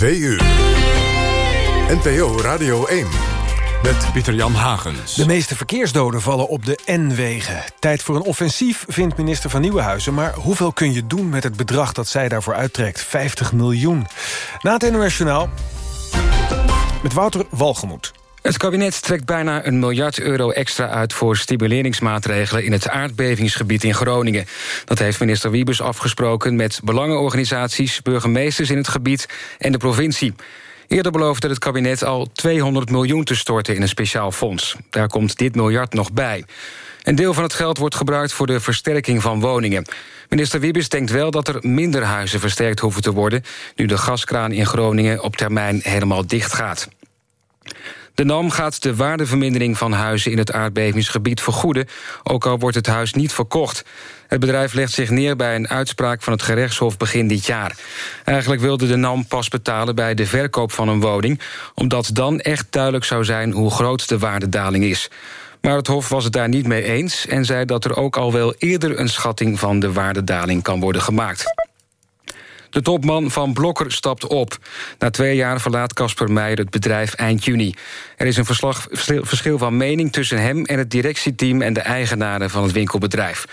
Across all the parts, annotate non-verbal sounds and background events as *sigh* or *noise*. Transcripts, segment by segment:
2 uur. NPO Radio 1. Met Pieter-Jan Hagens. De meeste verkeersdoden vallen op de N-wegen. Tijd voor een offensief, vindt minister van Nieuwenhuizen. Maar hoeveel kun je doen met het bedrag dat zij daarvoor uittrekt? 50 miljoen. Na het NOS met Wouter Walgemoed. Het kabinet trekt bijna een miljard euro extra uit... voor stimuleringsmaatregelen in het aardbevingsgebied in Groningen. Dat heeft minister Wiebes afgesproken met belangenorganisaties... burgemeesters in het gebied en de provincie. Eerder beloofde het kabinet al 200 miljoen te storten in een speciaal fonds. Daar komt dit miljard nog bij. Een deel van het geld wordt gebruikt voor de versterking van woningen. Minister Wiebes denkt wel dat er minder huizen versterkt hoeven te worden... nu de gaskraan in Groningen op termijn helemaal dicht gaat. De NAM gaat de waardevermindering van huizen in het aardbevingsgebied vergoeden... ook al wordt het huis niet verkocht. Het bedrijf legt zich neer bij een uitspraak van het gerechtshof begin dit jaar. Eigenlijk wilde de NAM pas betalen bij de verkoop van een woning... omdat dan echt duidelijk zou zijn hoe groot de waardedaling is. Maar het Hof was het daar niet mee eens... en zei dat er ook al wel eerder een schatting van de waardedaling kan worden gemaakt. De topman van Blokker stapt op. Na twee jaar verlaat Casper Meijer het bedrijf eind juni. Er is een verschil van mening tussen hem en het directieteam... en de eigenaren van het winkelbedrijf.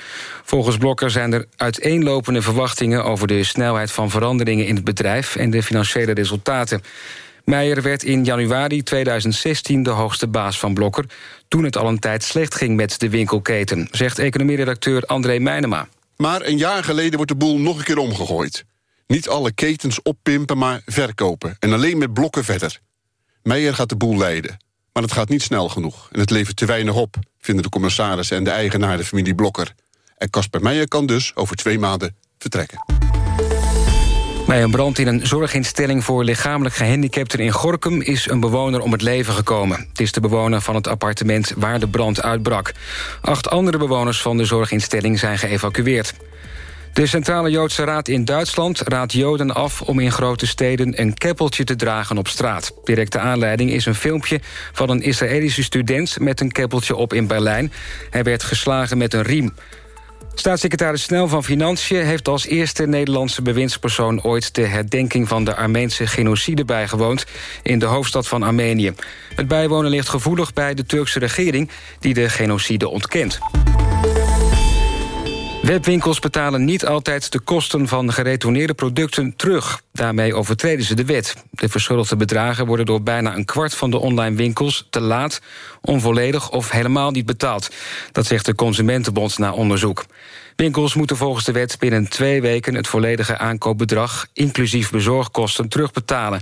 Volgens Blokker zijn er uiteenlopende verwachtingen... over de snelheid van veranderingen in het bedrijf... en de financiële resultaten. Meijer werd in januari 2016 de hoogste baas van Blokker... toen het al een tijd slecht ging met de winkelketen... zegt economieredacteur André Meijnema. Maar een jaar geleden wordt de boel nog een keer omgegooid. Niet alle ketens oppimpen, maar verkopen. En alleen met blokken verder. Meijer gaat de boel leiden. Maar het gaat niet snel genoeg. En het levert te weinig op, vinden de commissarissen... en de eigenaar, de familie Blokker. En Casper Meijer kan dus over twee maanden vertrekken. Bij een brand in een zorginstelling voor lichamelijk gehandicapten in Gorkum... is een bewoner om het leven gekomen. Het is de bewoner van het appartement waar de brand uitbrak. Acht andere bewoners van de zorginstelling zijn geëvacueerd. De Centrale Joodse Raad in Duitsland raadt Joden af... om in grote steden een keppeltje te dragen op straat. Directe aanleiding is een filmpje van een Israëlische student... met een keppeltje op in Berlijn. Hij werd geslagen met een riem. Staatssecretaris Snel van Financiën heeft als eerste Nederlandse bewindspersoon ooit de herdenking van de Armeense genocide bijgewoond in de hoofdstad van Armenië. Het bijwonen ligt gevoelig bij de Turkse regering die de genocide ontkent. Webwinkels betalen niet altijd de kosten van geretourneerde producten terug. Daarmee overtreden ze de wet. De verschuldigde bedragen worden door bijna een kwart van de online winkels... te laat, onvolledig of helemaal niet betaald. Dat zegt de Consumentenbond na onderzoek. Winkels moeten volgens de wet binnen twee weken... het volledige aankoopbedrag, inclusief bezorgkosten, terugbetalen.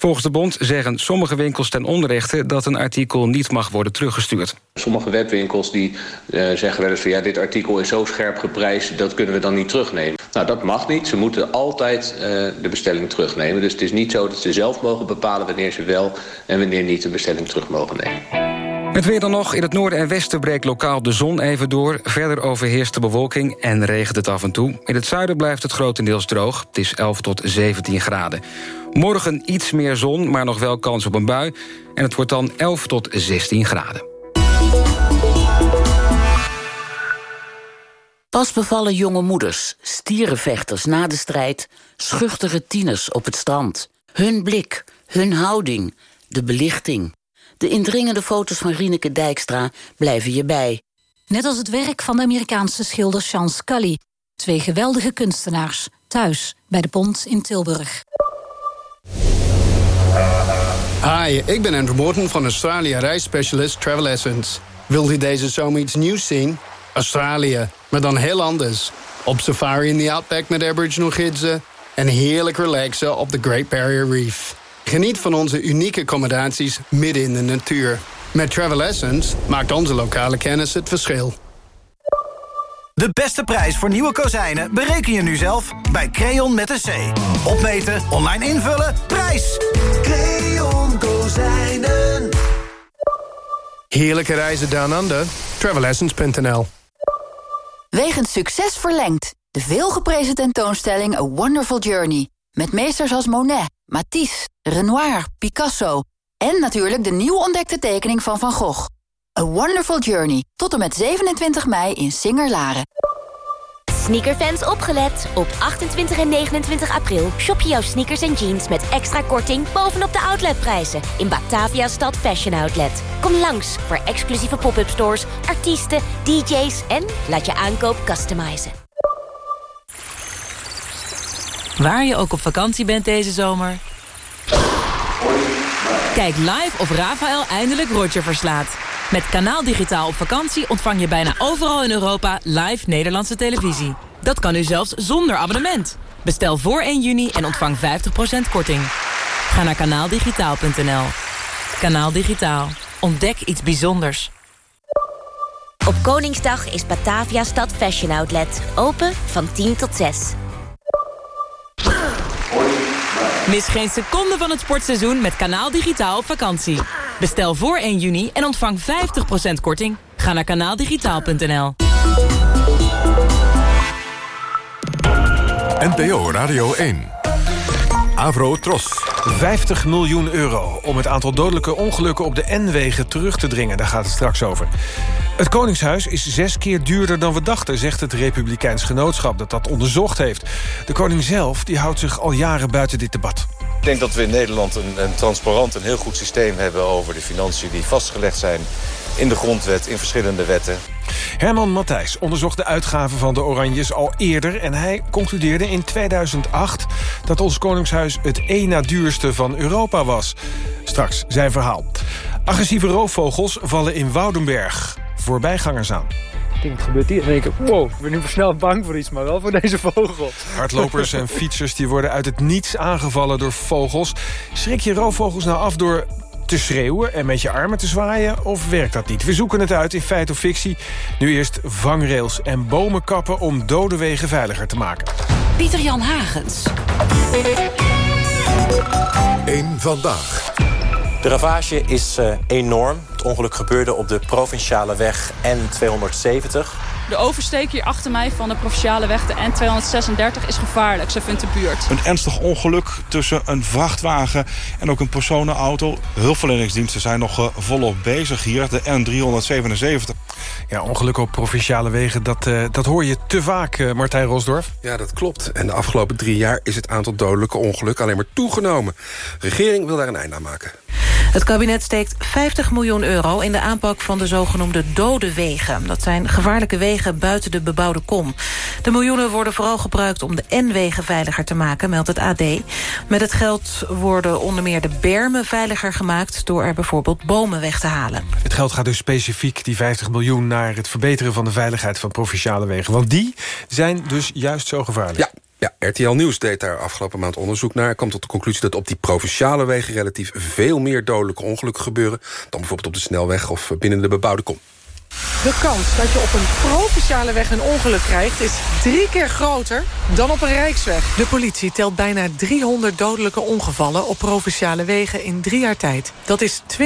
Volgens de bond zeggen sommige winkels ten onrechte... dat een artikel niet mag worden teruggestuurd. Sommige webwinkels die uh, zeggen wel eens van... ja, dit artikel is zo scherp geprijsd, dat kunnen we dan niet terugnemen. Nou, dat mag niet. Ze moeten altijd uh, de bestelling terugnemen. Dus het is niet zo dat ze zelf mogen bepalen wanneer ze wel... en wanneer niet de bestelling terug mogen nemen. Het weer dan nog. In het noorden en westen breekt lokaal de zon even door. Verder overheerst de bewolking en regent het af en toe. In het zuiden blijft het grotendeels droog. Het is 11 tot 17 graden. Morgen iets meer zon, maar nog wel kans op een bui. En het wordt dan 11 tot 16 graden. Pas bevallen jonge moeders, stierenvechters na de strijd... schuchtere tieners op het strand. Hun blik, hun houding, de belichting... De indringende foto's van Rieneke Dijkstra blijven je bij. Net als het werk van de Amerikaanse schilder Sean Scully. Twee geweldige kunstenaars, thuis bij de Pont in Tilburg. Hi, ik ben Andrew Morton van Australië reisspecialist Travel Essence. Wilt u deze zomer iets nieuws zien? Australië, maar dan heel anders. Op safari in the Outback met Aboriginal gidsen... en heerlijk relaxen op de Great Barrier Reef. Geniet van onze unieke accommodaties midden in de natuur. Met Travel Essence maakt onze lokale kennis het verschil. De beste prijs voor nieuwe kozijnen bereken je nu zelf bij Creon met een C. Opmeten, online invullen, prijs! Creon Kozijnen. Heerlijke reizen down under. Travelessence.nl Wegens succes verlengd. De veelgeprezen tentoonstelling A Wonderful Journey. Met meesters als Monet, Matisse, Renoir, Picasso... en natuurlijk de nieuw ontdekte tekening van Van Gogh. A Wonderful Journey, tot en met 27 mei in Singer-Laren. Sneakerfans opgelet. Op 28 en 29 april shop je jouw sneakers en jeans met extra korting bovenop de outletprijzen in Batavia Stad Fashion Outlet. Kom langs voor exclusieve pop-up stores, artiesten, DJ's en laat je aankoop customizen. Waar je ook op vakantie bent deze zomer. Kijk live of Rafael eindelijk Roger verslaat. Met Kanaal Digitaal op vakantie ontvang je bijna overal in Europa live Nederlandse televisie. Dat kan nu zelfs zonder abonnement. Bestel voor 1 juni en ontvang 50% korting. Ga naar kanaaldigitaal.nl. Kanaal Digitaal. Ontdek iets bijzonders. Op Koningsdag is Batavia Stad Fashion Outlet. Open van 10 tot 6. Mis geen seconde van het sportseizoen met Kanaal Digitaal op vakantie. Bestel voor 1 juni en ontvang 50% korting. Ga naar kanaaldigitaal.nl. NPO Radio 1. Avro Tros. 50 miljoen euro om het aantal dodelijke ongelukken op de N-wegen terug te dringen. Daar gaat het straks over. Het Koningshuis is zes keer duurder dan we dachten... zegt het Republikeins Genootschap dat dat onderzocht heeft. De koning zelf die houdt zich al jaren buiten dit debat. Ik denk dat we in Nederland een, een transparant en heel goed systeem hebben... over de financiën die vastgelegd zijn in de grondwet, in verschillende wetten. Herman Matthijs onderzocht de uitgaven van de Oranjes al eerder... en hij concludeerde in 2008 dat ons Koningshuis het één na duurste van Europa was. Straks zijn verhaal. Agressieve roofvogels vallen in Woudenberg. Voorbijgangers aan. Ik denk, wat gebeurt hier? En dan denk ik, wow, ik ben nu snel bang voor iets, maar wel voor deze vogel. Hardlopers en fietsers die worden uit het niets aangevallen door vogels. Schrik je roofvogels nou af door te schreeuwen en met je armen te zwaaien? Of werkt dat niet? We zoeken het uit in feit of fictie. Nu eerst vangrails en bomen kappen om dode wegen veiliger te maken. Pieter Jan Hagens. Eén vandaag. De ravage is uh, enorm. Het ongeluk gebeurde op de provinciale weg N270. De oversteek hier achter mij van de provinciale weg, de N236, is gevaarlijk. Ze vindt de buurt. Een ernstig ongeluk tussen een vrachtwagen en ook een personenauto. Hulpverleningsdiensten zijn nog uh, volop bezig hier, de N377. Ja, ongelukken op provinciale wegen, dat, uh, dat hoor je te vaak, uh, Martijn Rosdorf. Ja, dat klopt. En de afgelopen drie jaar is het aantal dodelijke ongelukken alleen maar toegenomen. De regering wil daar een einde aan maken. Het kabinet steekt 50 miljoen euro in de aanpak van de zogenoemde dode wegen. Dat zijn gevaarlijke wegen buiten de bebouwde kom. De miljoenen worden vooral gebruikt om de N-wegen veiliger te maken, meldt het AD. Met het geld worden onder meer de bermen veiliger gemaakt... door er bijvoorbeeld bomen weg te halen. Het geld gaat dus specifiek, die 50 miljoen... naar het verbeteren van de veiligheid van provinciale wegen. Want die zijn dus juist zo gevaarlijk. Ja. Ja, RTL Nieuws deed daar afgelopen maand onderzoek naar. kwam tot de conclusie dat op die provinciale wegen... relatief veel meer dodelijke ongelukken gebeuren... dan bijvoorbeeld op de snelweg of binnen de bebouwde kom. De kans dat je op een provinciale weg een ongeluk krijgt... is drie keer groter dan op een rijksweg. De politie telt bijna 300 dodelijke ongevallen... op provinciale wegen in drie jaar tijd. Dat is 20%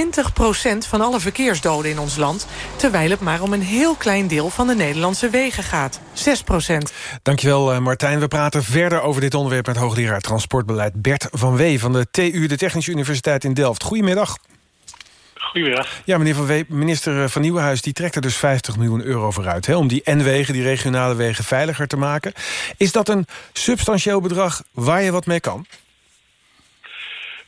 van alle verkeersdoden in ons land... terwijl het maar om een heel klein deel van de Nederlandse wegen gaat. 6% Dankjewel, Martijn. We praten verder over dit onderwerp... met hoogleraar transportbeleid Bert van Wee... van de TU, de Technische Universiteit in Delft. Goedemiddag. Goedemiddag. Ja, meneer Van Wee, minister Van Nieuwenhuis die trekt er dus 50 miljoen euro voor uit... Hè, om die N-wegen, die regionale wegen, veiliger te maken. Is dat een substantieel bedrag waar je wat mee kan?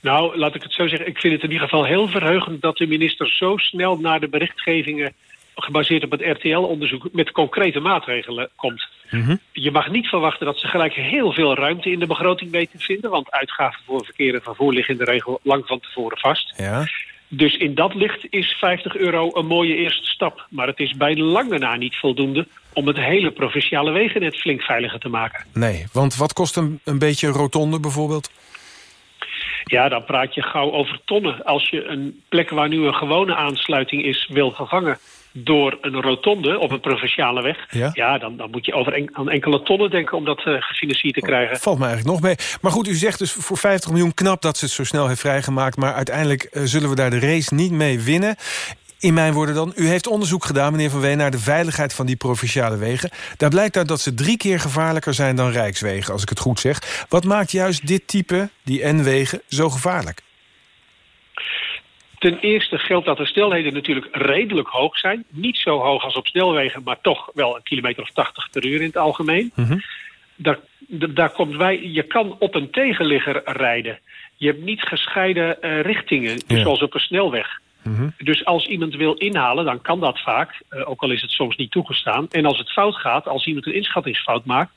Nou, laat ik het zo zeggen. Ik vind het in ieder geval heel verheugend... dat de minister zo snel naar de berichtgevingen... gebaseerd op het RTL-onderzoek... met concrete maatregelen komt. Mm -hmm. Je mag niet verwachten dat ze gelijk heel veel ruimte... in de begroting weten te vinden... want uitgaven voor verkeer en vervoer liggen in de regel lang van tevoren vast. Ja. Dus in dat licht is 50 euro een mooie eerste stap. Maar het is bij lange na niet voldoende om het hele provinciale wegennet flink veiliger te maken. Nee, want wat kost een, een beetje rotonde bijvoorbeeld? Ja, dan praat je gauw over tonnen. Als je een plek waar nu een gewone aansluiting is wil vervangen door een rotonde op een provinciale weg... ja, ja dan, dan moet je over en, aan enkele tonnen denken om dat uh, gefinancierd te krijgen. Valt me eigenlijk nog mee. Maar goed, u zegt dus voor 50 miljoen knap dat ze het zo snel heeft vrijgemaakt... maar uiteindelijk uh, zullen we daar de race niet mee winnen. In mijn woorden dan, u heeft onderzoek gedaan, meneer Van Wee... naar de veiligheid van die provinciale wegen. Daar blijkt uit dat ze drie keer gevaarlijker zijn dan rijkswegen, als ik het goed zeg. Wat maakt juist dit type, die N-wegen, zo gevaarlijk? Ten eerste geldt dat de snelheden natuurlijk redelijk hoog zijn. Niet zo hoog als op snelwegen, maar toch wel een kilometer of 80 per uur in het algemeen. Daar, d- daar komt bij, je kan op een tegenligger rijden. Je hebt niet gescheiden eh, richtingen, Ja. zoals op een snelweg. Dus als iemand wil inhalen, dan kan dat vaak, eh, ook al is het soms niet toegestaan. En als het fout gaat, als iemand een inschattingsfout maakt,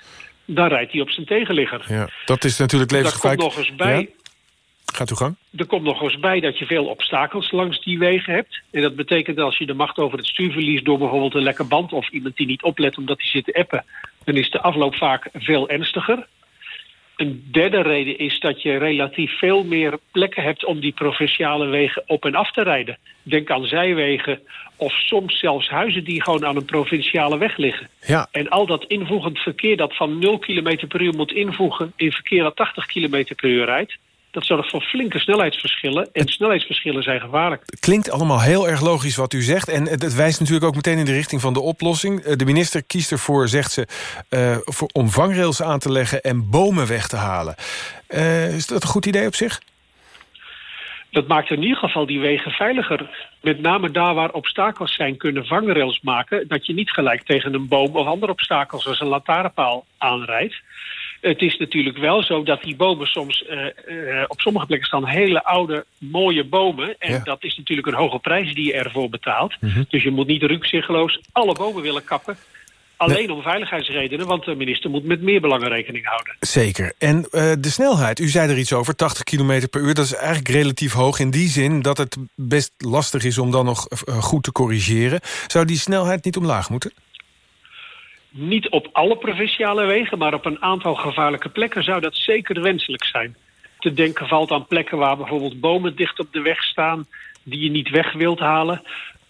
dan rijdt hij op zijn tegenligger. Ja, dat is natuurlijk Daar komt levensgevaarlijk. nog eens bij, Ja? Gaat uw gang. er komt nog eens bij dat je veel obstakels langs die wegen hebt. En dat betekent dat als je de macht over het stuur verliest door bijvoorbeeld een lekke band of iemand die niet oplet omdat hij zit te appen, dan is de afloop vaak veel ernstiger. Een derde reden is dat je relatief veel meer plekken hebt om die provinciale wegen op en af te rijden. Denk aan zijwegen of soms zelfs huizen die gewoon aan een provinciale weg liggen. Ja. En al dat invoegend verkeer dat van 0 km per uur moet invoegen in verkeer dat 80 km per uur rijdt, dat zorgt voor flinke snelheidsverschillen. En snelheidsverschillen zijn gevaarlijk. Klinkt allemaal heel erg logisch wat u zegt. En het, wijst natuurlijk ook meteen in de richting van de oplossing. Eh, De minister kiest ervoor, zegt ze, eh, voor, om vangrails aan te leggen... en bomen weg te halen. Eh, is dat een goed idee op zich? Dat maakt in ieder geval die wegen veiliger. Met name daar waar obstakels zijn kunnen vangrails maken... dat je niet gelijk tegen een boom of andere obstakels... zoals een lantaarnpaal aanrijdt. Het is natuurlijk wel zo dat die bomen soms... eh, eh, op sommige plekken staan hele oude, mooie bomen. En Ja. dat is natuurlijk een hoge prijs die je ervoor betaalt. Mhm. Dus je moet niet rukzichtloos alle bomen willen kappen. Alleen om veiligheidsredenen, want de minister moet met meer belangen rekening houden. Zeker. En eh, de snelheid, u zei er iets over, 80 km per uur... dat is eigenlijk relatief hoog in die zin dat het best lastig is... om dan nog goed te corrigeren. Zou die snelheid niet omlaag moeten? Niet op alle provinciale wegen, maar op een aantal gevaarlijke plekken zou dat zeker wenselijk zijn. Te denken valt aan plekken waar bijvoorbeeld bomen dicht op de weg staan die je niet weg wilt halen.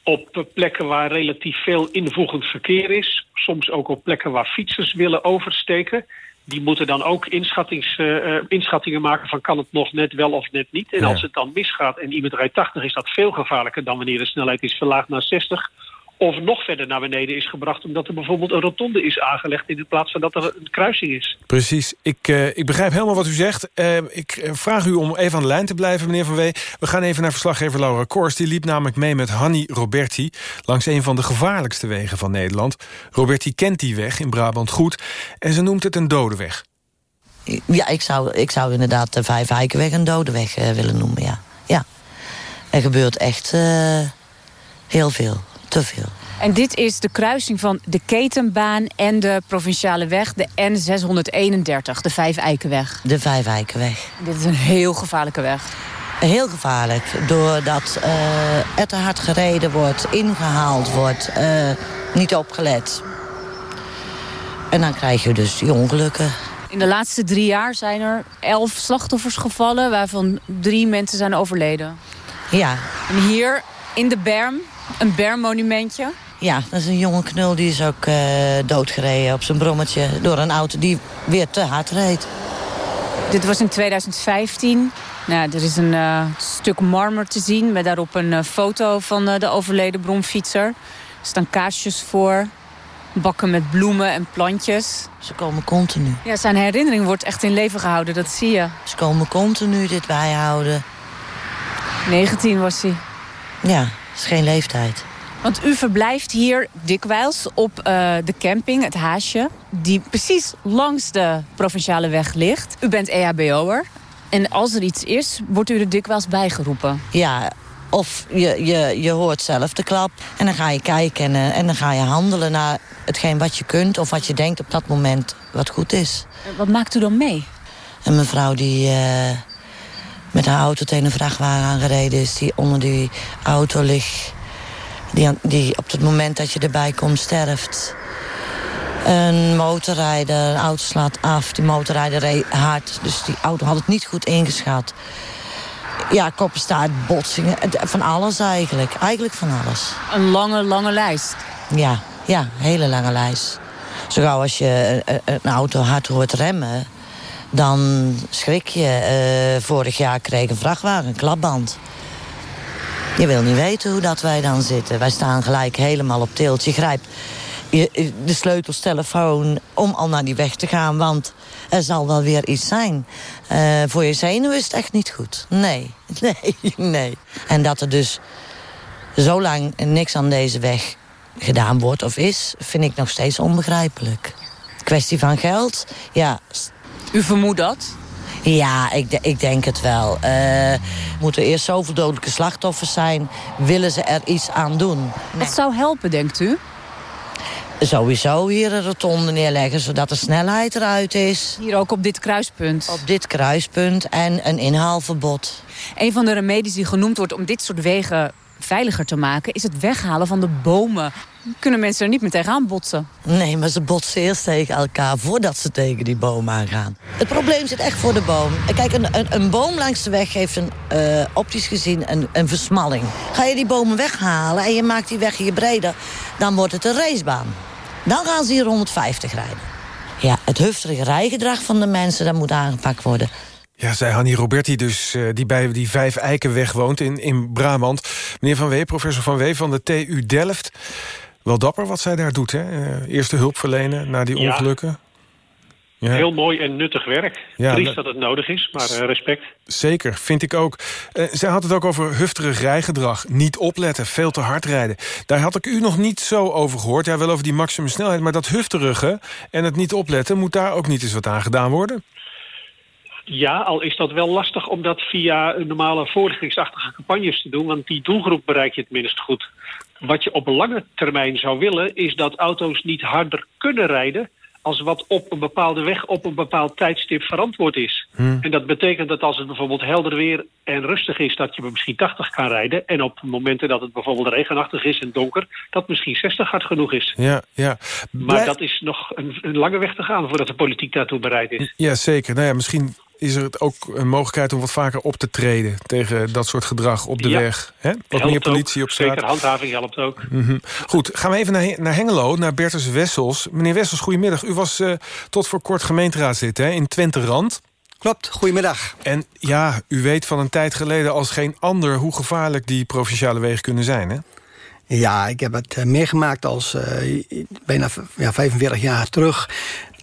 Op plekken waar relatief veel invoegend verkeer is. Soms ook op plekken waar fietsers willen oversteken. Die moeten dan ook inschattings, eh, eh, inschattingen maken van kan het nog net wel of net niet. En als het dan misgaat en iemand rijdt 80 is dat veel gevaarlijker dan wanneer de snelheid is verlaagd naar 60 of nog verder naar beneden is gebracht... omdat er bijvoorbeeld een rotonde is aangelegd... in plaats van dat er een kruising is. Precies. Ik, eh, ik begrijp helemaal wat u zegt. Eh, ik eh, vraag u om even aan de lijn te blijven, meneer Van Wee. We gaan even naar verslaggever Laura Kors. Die liep namelijk mee met Hanny Roberti... langs een van de gevaarlijkste wegen van Nederland. Roberti kent die weg in Brabant goed. En ze noemt het een dode weg. Ja, ik zou, ik zou inderdaad de Vijf Heikenweg een dode weg eh, willen noemen, ja. ja. Er gebeurt echt eh, heel veel, te veel. En dit is de kruising van de Ketenbaan en de provinciale weg, de N631, de Vijf Eikenweg. De Vijf Heikenweg. Dit is een heel gevaarlijke weg. Heel gevaarlijk, doordat eh er te hard gereden wordt, ingehaald wordt, eh, niet opgelet. En dan krijg je dus die ongelukken. In de laatste drie jaar zijn er elf slachtoffers gevallen, waarvan drie mensen zijn overleden. Ja. En hier in de berm, een bermmonumentje. Ja, dat is een jonge knul die is ook eh, doodgereden op zijn brommetje... door een auto die weer te hard reed. Dit was in 2015. Nou, er is een eh, stuk marmer te zien met daarop een eh, foto van de overleden bromfietser. Er staan kaarsjes voor, bakken met bloemen en plantjes. Ze komen continu. Ja, zijn herinnering wordt echt in leven gehouden, dat zie je. Ze komen continu dit bijhouden. 19 was hij. Ja, is geen leeftijd. Want u verblijft hier dikwijls op eh, de camping, het Haasje... die precies langs de provinciale weg ligt. U bent EHBO'er. En als er iets is, wordt u er dikwijls bijgeroepen. Ja, of je, je, je hoort zelf de klap. En dan ga je kijken en, eh, en dan ga je handelen naar hetgeen wat je kunt... of wat je denkt op dat moment wat goed is. Wat maakt u dan mee? Een mevrouw die eh, met haar auto tegen een vrachtwagen aangereden is... die onder die auto ligt... Die, aan- die op het moment dat je erbij komt sterft. Een motorrijder, een auto slaat af. Die motorrijder reed hard, dus die auto had het niet goed ingeschat. Ja, koppenstaart, botsingen, van alles eigenlijk. Eigenlijk van alles. Een lange, lange lijst. Ja, ja, een hele lange lijst. Zo gauw als je eh, eh, een auto hard hoort remmen... dan schrik je. Eh, vorig jaar kreeg een vrachtwagen een klapband. Je wil niet weten hoe dat wij dan zitten. Wij staan gelijk helemaal op tilt. Je grijpt, je, de sleutels, telefoon, om al naar die weg te gaan. Want er zal wel weer iets zijn. Eh, voor je zenuwen is het echt niet goed. Nee, *laughs* nee, nee. En dat er dus zo lang niks aan deze weg gedaan wordt of is... vind ik nog steeds onbegrijpelijk. Kwestie van geld, ja. U vermoedt dat? Ja, ik, de- ik denk het wel. Eh moeten eerst zoveel dodelijke slachtoffers zijn? Willen ze er iets aan doen? Wat zou helpen, denkt u? Sowieso hier een rotonde neerleggen, zodat de snelheid eruit is. Hier ook op dit kruispunt? Op dit kruispunt en een inhaalverbod. Een van de remedies die genoemd wordt om dit soort wegen veiliger te maken... is het weghalen van de bomen. Kunnen mensen er niet meer tegenaan botsen? Nee, maar ze botsen eerst tegen elkaar voordat ze tegen die boom aangaan. Het probleem zit echt voor de boom. Kijk, een, een, boom langs de weg heeft een, eh, optisch gezien een, een versmalling. Ga je die bomen weghalen en je maakt die weg hier breder... dan wordt het een racebaan. Dan gaan ze hier 150 rijden. Ja, het hufterige rijgedrag van de mensen, dat moet aangepakt worden. Ja, zei Hanni Roberti dus, eh, die bij die Vijf Eikenweg woont in, in Brabant. Meneer Van Wee, professor Van Wee van de TU Delft. Wel dapper wat zij daar doet, hè? Eh, eerste hulp verlenen na die ongelukken. Ja. Heel mooi en nuttig werk. Ja, Triest dat- het nodig is, maar eh, respect. Zeker, vind ik ook. Zij had het ook over hufterig rijgedrag. Niet opletten, veel te hard rijden. Daar had ik u nog niet zo over gehoord. Ja, wel over die maximumsnelheid. Maar dat hufterige en het niet opletten... moet daar ook niet eens wat aan gedaan worden? Ja, al is dat wel lastig om dat via normale voorlichtingsachtige campagnes te doen, want die doelgroep bereik je het minst goed. Wat je op lange termijn zou willen, is dat auto's niet harder kunnen rijden als wat op een bepaalde weg op een bepaald tijdstip verantwoord is. En dat betekent dat als het bijvoorbeeld helder weer en rustig is, dat je misschien 80 kan rijden. En op momenten dat het bijvoorbeeld regenachtig is en donker, dat misschien 60 hard genoeg is. Ja, ja. Maar dat is nog een, een lange weg te gaan voordat de politiek daartoe bereid is. Ja, zeker. Nou ja, misschien is er ook een mogelijkheid om wat vaker op te treden... tegen dat soort gedrag op de Ja. weg. Hè? Wat Helpt meer politie ook. op straat. Zeker, handhaving helpt ook. Mhm. Goed, gaan we even naar, naar Hengelo, naar Bertus Wessels. Meneer Wessels, goedemiddag. U was eh, tot voor kort gemeenteraadslid hè, in Twente-Rand. Klopt, goedemiddag. En ja, u weet van een tijd geleden als geen ander... hoe gevaarlijk die provinciale wegen kunnen zijn, hè? Ja, ik heb het eh, meegemaakt als eh, bijna ja, 45 jaar terug.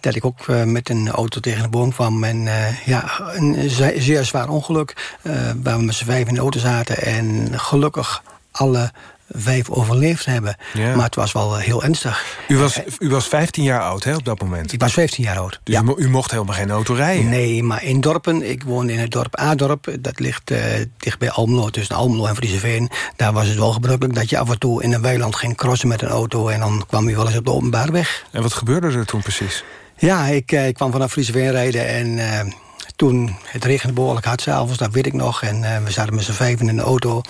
Dat ik ook eh, met een auto tegen de boom kwam. En eh, ja, een ze- zeer zwaar ongeluk. eh, waar we met z'n vijf in de auto zaten. En gelukkig alle vijf overleefd hebben. Ja. Maar het was wel heel ernstig. U was, u was 15 jaar oud hè, op dat moment. Ik was 15 jaar oud. Dus u, mo- u mocht helemaal geen auto rijden. Nee, maar in dorpen, ik woonde in het dorp Adorp, dat ligt eh, dicht bij Almelo, tussen Almelo en Frieseveen. Daar was het wel gebruikelijk dat je af en toe in een weiland ging crossen met een auto en dan kwam je wel eens op de openbare weg. En wat gebeurde er toen precies? Ja, ik, eh, ik kwam vanaf Frieseveen rijden en eh, toen het regende behoorlijk hard s'avonds, dat weet ik nog. En eh, we zaten met z'n vijven in de auto.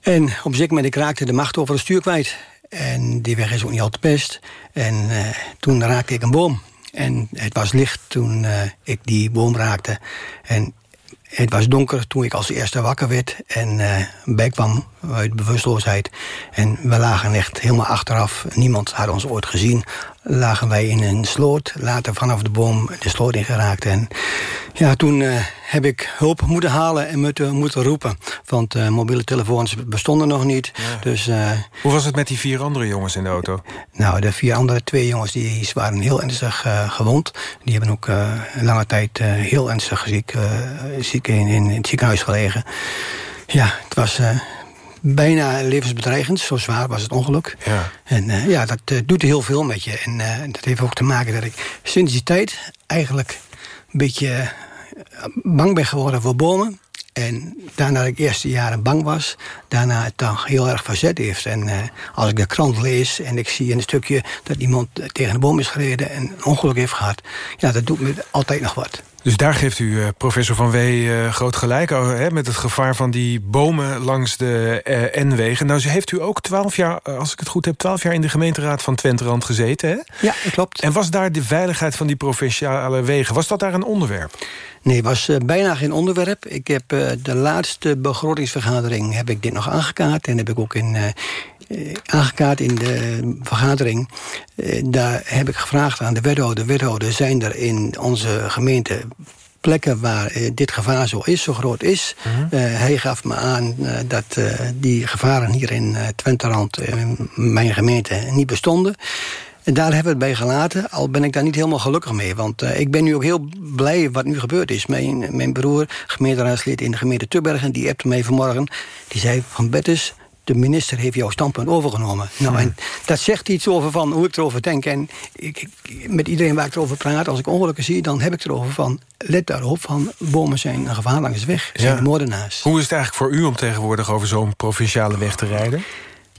En op een zeker moment ik raakte de macht over het stuur kwijt. En die weg is ook niet al te best. En toen raakte ik een boom. En het was licht toen ik die boom raakte. En het was donker toen ik als eerste wakker werd en eh bijkwam uit bewusteloosheid. En we lagen echt helemaal achteraf. Niemand had ons ooit gezien. Lagen wij in een sloot, later vanaf de boom de sloot ingeraakt. En ja, toen eh, heb ik hulp moeten halen en moeten, moeten roepen. Want eh, mobiele telefoons bestonden nog niet. Dus eh, Hoe was het met die vier andere jongens in de auto? nou, de vier andere twee jongens die waren heel ernstig gewond. Die hebben ook lange tijd heel ernstig ziek, ziek in, in, in het ziekenhuis gelegen. Ja, het was bijna levensbedreigend. Zo zwaar was het ongeluk. Ja. En eh, ja, dat eh, doet heel veel met je. En eh, dat heeft ook te maken dat ik sinds die tijd eigenlijk een beetje bang ben geworden voor bomen. En daarna dat ik eerste jaren bang was, daarna het dan heel erg verzet heeft. En als ik de krant lees en ik zie in een stukje dat iemand tegen een boom is gereden en een ongeluk heeft gehad, ja, dat doet me altijd nog wat. Dus daar geeft u eh, professor Van Wee eh, groot gelijk over, met het gevaar van die bomen langs de eh, N-wegen. Nou, heeft u ook twaalf jaar, als ik het goed heb, twaalf jaar in de gemeenteraad van Twenterand gezeten, hè? Ja, klopt. En was daar de veiligheid van die provinciale wegen, was dat daar een onderwerp? Nee, was bijna geen onderwerp. Ik heb de laatste begrotingsvergadering heb ik dit nog aangekaart. En heb ik ook in, aangekaart in de vergadering. Eh, daar heb ik gevraagd aan de wethouder. Wethouder, zijn er in onze gemeente plekken waar eh, dit gevaar zo is, zo groot is. Eh, hij gaf me aan eh, dat eh, die gevaren hier in Twenterand, in mijn gemeente, niet bestonden. En daar hebben we het bij gelaten, al ben ik daar niet helemaal gelukkig mee. Want ik ben nu ook heel blij wat nu gebeurd is. Mijn, mijn broer, gemeenteraadslid in de gemeente Tubbergen... die appte mij vanmorgen, die zei van Bettis de minister heeft jouw standpunt overgenomen. Nou, en dat zegt iets over van hoe ik erover denk. En ik, met iedereen waar ik erover praat, als ik ongelukken zie... dan heb ik erover van, let daarop van... bomen zijn een gevaar langs de weg, zijn Ja. moordenaars. Hoe is het eigenlijk voor u om tegenwoordig over zo'n provinciale weg te rijden?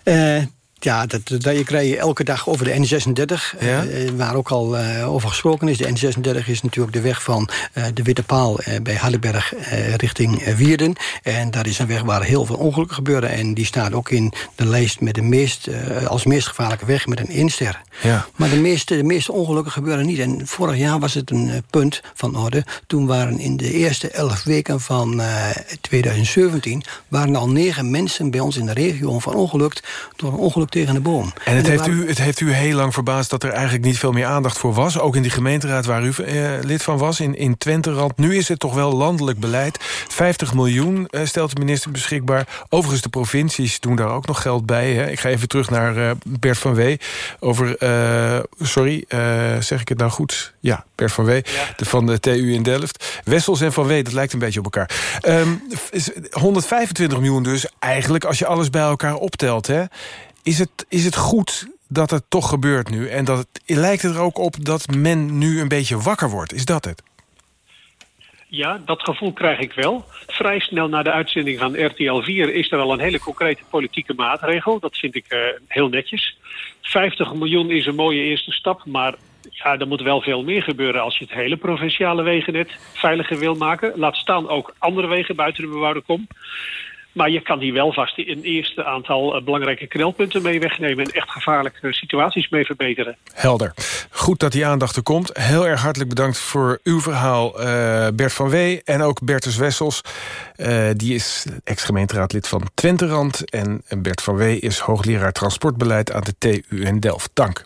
Eh, ja, dat, dat je krijg je elke dag over de N36, Ja? eh, waar ook al eh, over gesproken is. De N36 is natuurlijk de weg van eh, de Witte Paal eh, bij Hardenberg eh, richting eh, Wierden. En dat is een weg waar heel veel ongelukken gebeuren. En die staat ook in de lijst met de meest, eh, als meest gevaarlijke weg met een inster. Ja. Maar de meeste, de meeste ongelukken gebeuren niet. En vorig jaar was het een eh, punt van orde. Toen waren in de eerste elf weken van eh, 2017... waren al negen mensen bij ons in de regio verongelukt... door een ongeluk tegen de boom. En het heeft, waren- u, het heeft u heel lang verbaasd dat er eigenlijk niet veel meer aandacht voor was. Ook in die gemeenteraad waar u eh, lid van was, in, in Twenterand. Nu is het toch wel landelijk beleid. 50 miljoen eh, stelt de minister beschikbaar. Overigens, de provincies doen daar ook nog geld bij. Hè. Ik ga even terug naar eh, Bert van Wee. Over, eh, sorry, eh, zeg ik het nou goed? Ja, Bert van Wee, de, van de TU in Delft. Wessels en Van Wee, dat lijkt een beetje op elkaar. Ehm, is 125 miljoen dus, eigenlijk, als je alles bij elkaar optelt... Hè, is, het, is het goed dat het toch gebeurt nu? En dat het, lijkt het er ook op dat men nu een beetje wakker wordt? Is dat het? Ja, dat gevoel krijg ik wel. Vrij snel na de uitzending van RTL 4 is er al een hele concrete politieke maatregel. Dat vind ik eh, heel netjes. 50 miljoen is een mooie eerste stap, maar ja, er moet wel veel meer gebeuren als je het hele provinciale wegennet veiliger wil maken. Laat staan ook andere wegen buiten de bebouwde kom. Maar je kan hier wel vast een eerste aantal eh, belangrijke knelpunten mee wegnemen en echt gevaarlijke situaties mee verbeteren. Helder. Goed dat die aandacht er komt. Heel erg hartelijk bedankt voor uw verhaal, eh, Bert van Wee. En ook Bertus Wessels. Eh, die is ex-gemeenteraadlid van Twenterand. En Bert van Wee is hoogleraar transportbeleid aan de TU in Delft. Dank.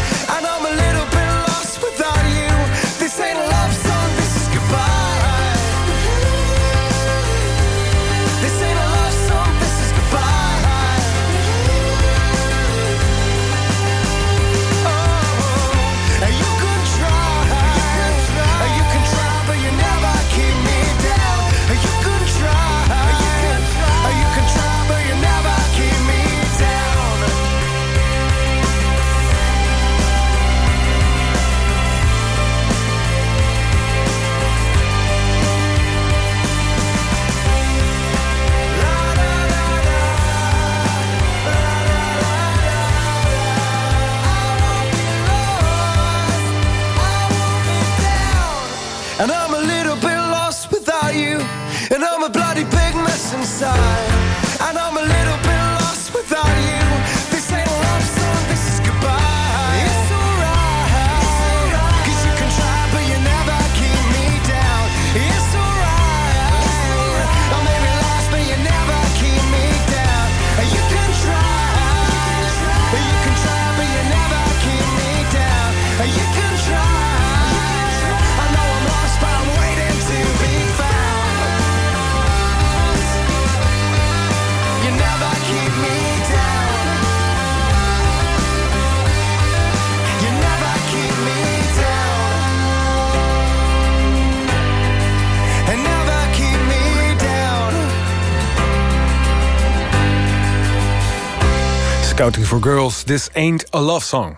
For Girls, This Ain't a Love Song.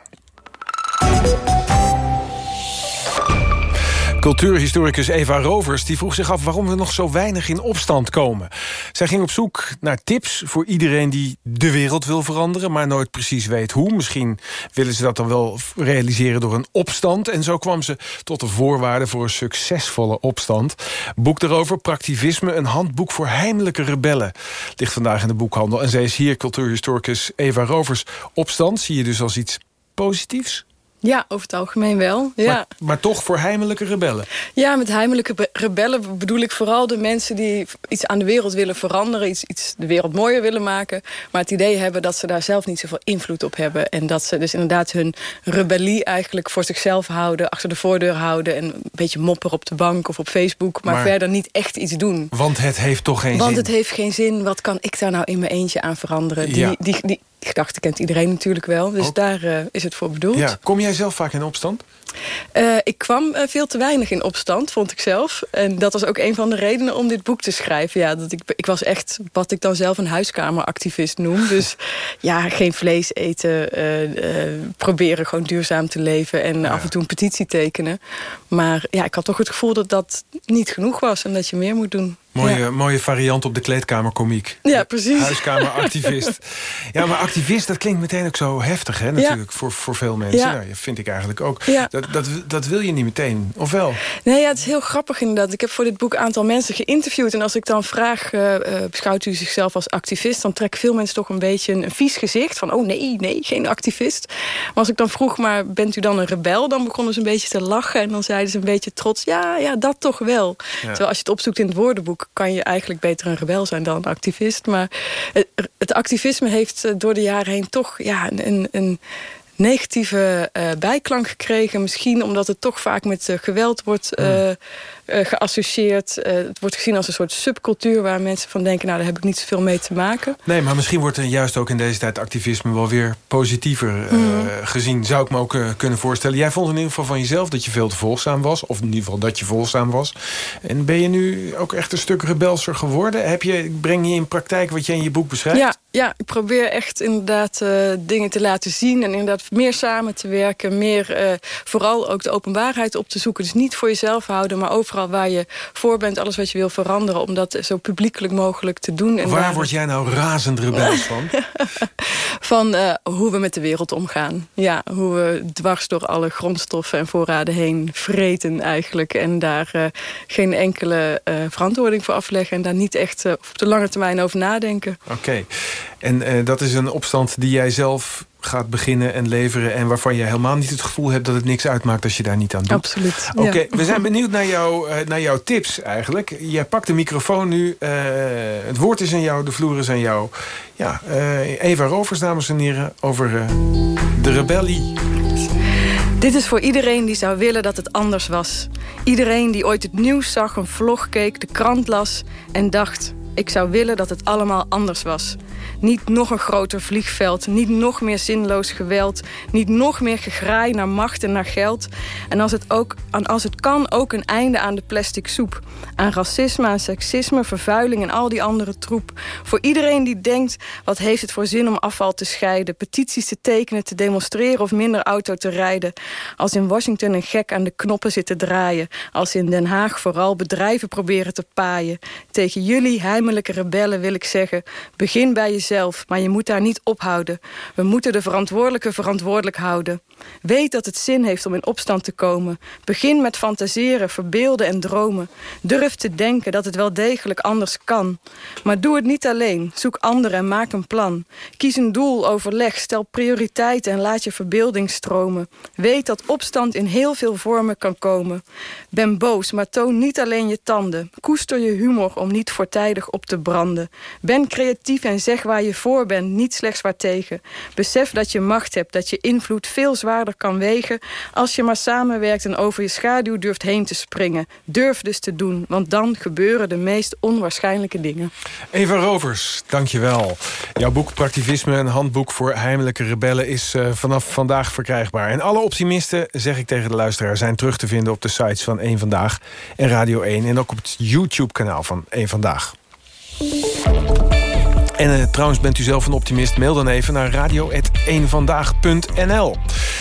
Cultuurhistoricus Eva Rovers die vroeg zich af waarom we nog zo weinig in opstand komen. Zij ging op zoek naar tips voor iedereen die de wereld wil veranderen... maar nooit precies weet hoe. Misschien willen ze dat dan wel realiseren door een opstand. En zo kwam ze tot de voorwaarden voor een succesvolle opstand. Boek daarover, Praktivisme, een handboek voor heimelijke rebellen. Ligt vandaag in de boekhandel. En zij is hier, cultuurhistoricus Eva Rovers. Opstand zie je dus als iets positiefs? Ja, over het algemeen wel. Ja. Maar, maar, toch voor heimelijke rebellen? Ja, met heimelijke rebellen bedoel ik vooral de mensen... die iets aan de wereld willen veranderen. Iets, iets de wereld mooier willen maken. Maar het idee hebben dat ze daar zelf niet zoveel invloed op hebben. En dat ze dus inderdaad hun rebellie eigenlijk voor zichzelf houden. Achter de voordeur houden. En een beetje mopperen op de bank of op Facebook. Maar, verder niet echt iets doen. Want het heeft toch geen want zin? Want het heeft geen zin. Wat kan ik daar nou in mijn eentje aan veranderen? Die, Ja. die, die, gedachte kent iedereen natuurlijk wel. Dus daar eh, is het voor bedoeld. Ja. Kom jij zelf vaak in opstand? Eh, ik kwam eh, veel te weinig in opstand, vond ik zelf. En dat was ook een van de redenen om dit boek te schrijven. Ja, dat ik, ik was echt wat ik dan zelf een huiskameractivist noem. *laughs* Dus ja, geen vlees eten, proberen gewoon duurzaam te leven... en af en toe een petitie tekenen. Maar ja, ik had toch het gevoel dat dat niet genoeg was... en dat je meer moet doen. Mooie, Ja. mooie variant op de kleedkamerkomiek. Ja, precies. Huiskameractivist. *laughs* ja, maar activist, dat klinkt meteen ook zo heftig, hè, natuurlijk, voor, voor veel mensen. Ja. Nou, vind ik eigenlijk ook. Ja. Dat, dat, dat wil je niet meteen, of wel? Nee, ja, het is heel grappig inderdaad. Ik heb voor dit boek een aantal mensen geïnterviewd. En als ik dan vraag, eh, beschouwt u zichzelf als activist... dan trekken veel mensen toch een beetje een, een vies gezicht. Van, oh nee, nee, geen activist. Maar als ik dan vroeg, maar bent u dan een rebel? Dan begonnen ze een beetje te lachen. En dan zeiden ze een beetje trots, ja, ja, dat toch wel. Terwijl als je het opzoekt in het woordenboek... kan je eigenlijk beter een rebel zijn dan een activist. Maar het, het activisme heeft eh, door de jaren heen toch ja, een... een negatieve eh, bijklank gekregen. Misschien omdat het toch vaak met eh, geweld wordt eh, geassocieerd. Eh, het wordt gezien als een soort subcultuur... waar mensen van denken, nou, daar heb ik niet zoveel mee te maken. Nee, maar misschien wordt er juist ook in deze tijd activisme wel weer positiever eh, Mhm. gezien. Zou ik me ook eh, kunnen voorstellen. Jij vond in ieder geval van jezelf dat je veel te volgzaam was. Of in ieder geval dat je volgzaam was. En ben je nu ook echt een stuk rebelser geworden? Heb je, breng je in praktijk wat je in je boek beschrijft? Ja, ja, ik probeer echt inderdaad eh, dingen te laten zien... en inderdaad meer samen te werken. Meer eh, vooral ook de openbaarheid op te zoeken. Dus niet voor jezelf houden, maar overal waar je voor bent... alles wat je wil veranderen, om dat zo publiekelijk mogelijk te doen. En Waar daar- word jij nou razend rebels *laughs* van? van eh, hoe we met de wereld omgaan. Ja, hoe we dwars door alle grondstoffen en voorraden heen vreten eigenlijk. En daar eh, geen enkele eh, verantwoording voor afleggen. En daar niet echt op de lange termijn over nadenken. Oké. En dat is een opstand die jij zelf gaat beginnen en leveren... en waarvan je helemaal niet het gevoel hebt dat het niks uitmaakt... als je daar niet aan doet. Absoluut. Oké, ja. we zijn benieuwd naar, jou, eh, naar jouw tips eigenlijk. Jij pakt de microfoon nu. eh, het woord is aan jou, de vloer is aan jou. Ja, eh, Eva Rovers, dames en heren, over de rebellie. Dit is voor iedereen die zou willen dat het anders was. Iedereen die ooit het nieuws zag, een vlog keek, de krant las en dacht... ik zou willen dat het allemaal anders was. Niet nog een groter vliegveld, niet nog meer zinloos geweld... niet nog meer gegraai naar macht en naar geld. En als het, ook, als het kan, ook een einde aan de plastic soep. Aan racisme, aan seksisme, vervuiling en al die andere troep. Voor iedereen die denkt, wat heeft het voor zin om afval te scheiden... petities te tekenen, te demonstreren of minder auto te rijden. Als in Washington een gek aan de knoppen zit te draaien. Als in Den Haag vooral bedrijven proberen te paaien. Tegen jullie heimelijke rebellen wil ik zeggen... begin bij jezelf, maar je moet daar niet ophouden. We moeten de verantwoordelijke verantwoordelijk houden. Weet dat het zin heeft om in opstand te komen. Begin met fantaseren, verbeelden en dromen. Durf te denken dat het wel degelijk anders kan. Maar doe het niet alleen. Zoek anderen en maak een plan. Kies een doel, overleg, stel prioriteiten en laat je verbeelding stromen. Weet dat opstand in heel veel vormen kan komen. Ben boos, maar toon niet alleen je tanden. Koester je humor om niet voortijdig op te branden. Ben creatief en zeg waar je voor bent, niet slechts waartegen. Besef dat je macht hebt, dat je invloed veel zwaarder kan wegen... als je maar samenwerkt en over je schaduw durft heen te springen. Durf dus te doen, want dan gebeuren de meest onwaarschijnlijke dingen. Eva Rovers, dankjewel. Jouw boek Praktivisme, een handboek voor heimelijke rebellen... is eh, vanaf vandaag verkrijgbaar. En alle optimisten, zeg ik tegen de luisteraar... zijn terug te vinden op de sites van 1 Vandaag en Radio 1... en ook op het YouTube-kanaal van 1 Vandaag. En uh, trouwens bent u zelf een optimist, mail dan even naar radio.eenvandaag.nl.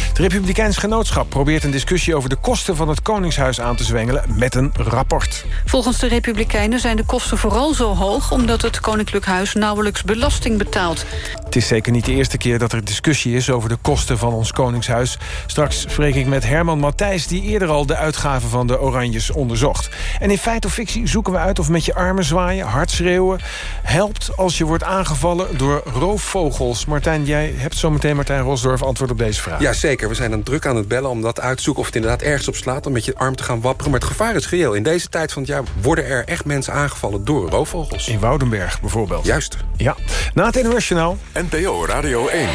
Het Republikeins Genootschap probeert een discussie over de kosten van het Koningshuis aan te zwengelen met een rapport. Volgens de Republikeinen zijn de kosten vooral zo hoog omdat het Koninklijk Huis nauwelijks belasting betaalt. Het is zeker niet de eerste keer dat er discussie is over de kosten van ons Koningshuis. Straks spreek ik met Herman Matthijs die eerder al de uitgaven van de Oranjes onderzocht. En in feit of fictie zoeken we uit of met je armen zwaaien, hard schreeuwen... helpt als je wordt aangevallen door roofvogels. Martijn, jij hebt zometeen Martijn Rosdorf antwoord op deze vraag. Ja, zeker. We zijn dan druk aan het bellen om dat uit te zoeken... of het inderdaad ergens op slaat om met je arm te gaan wapperen. Maar het gevaar is reëel. In deze tijd van het jaar worden er echt mensen aangevallen door roofvogels. In Woudenberg bijvoorbeeld. Juist. Ja. Na het internationaal. NPO Radio 1.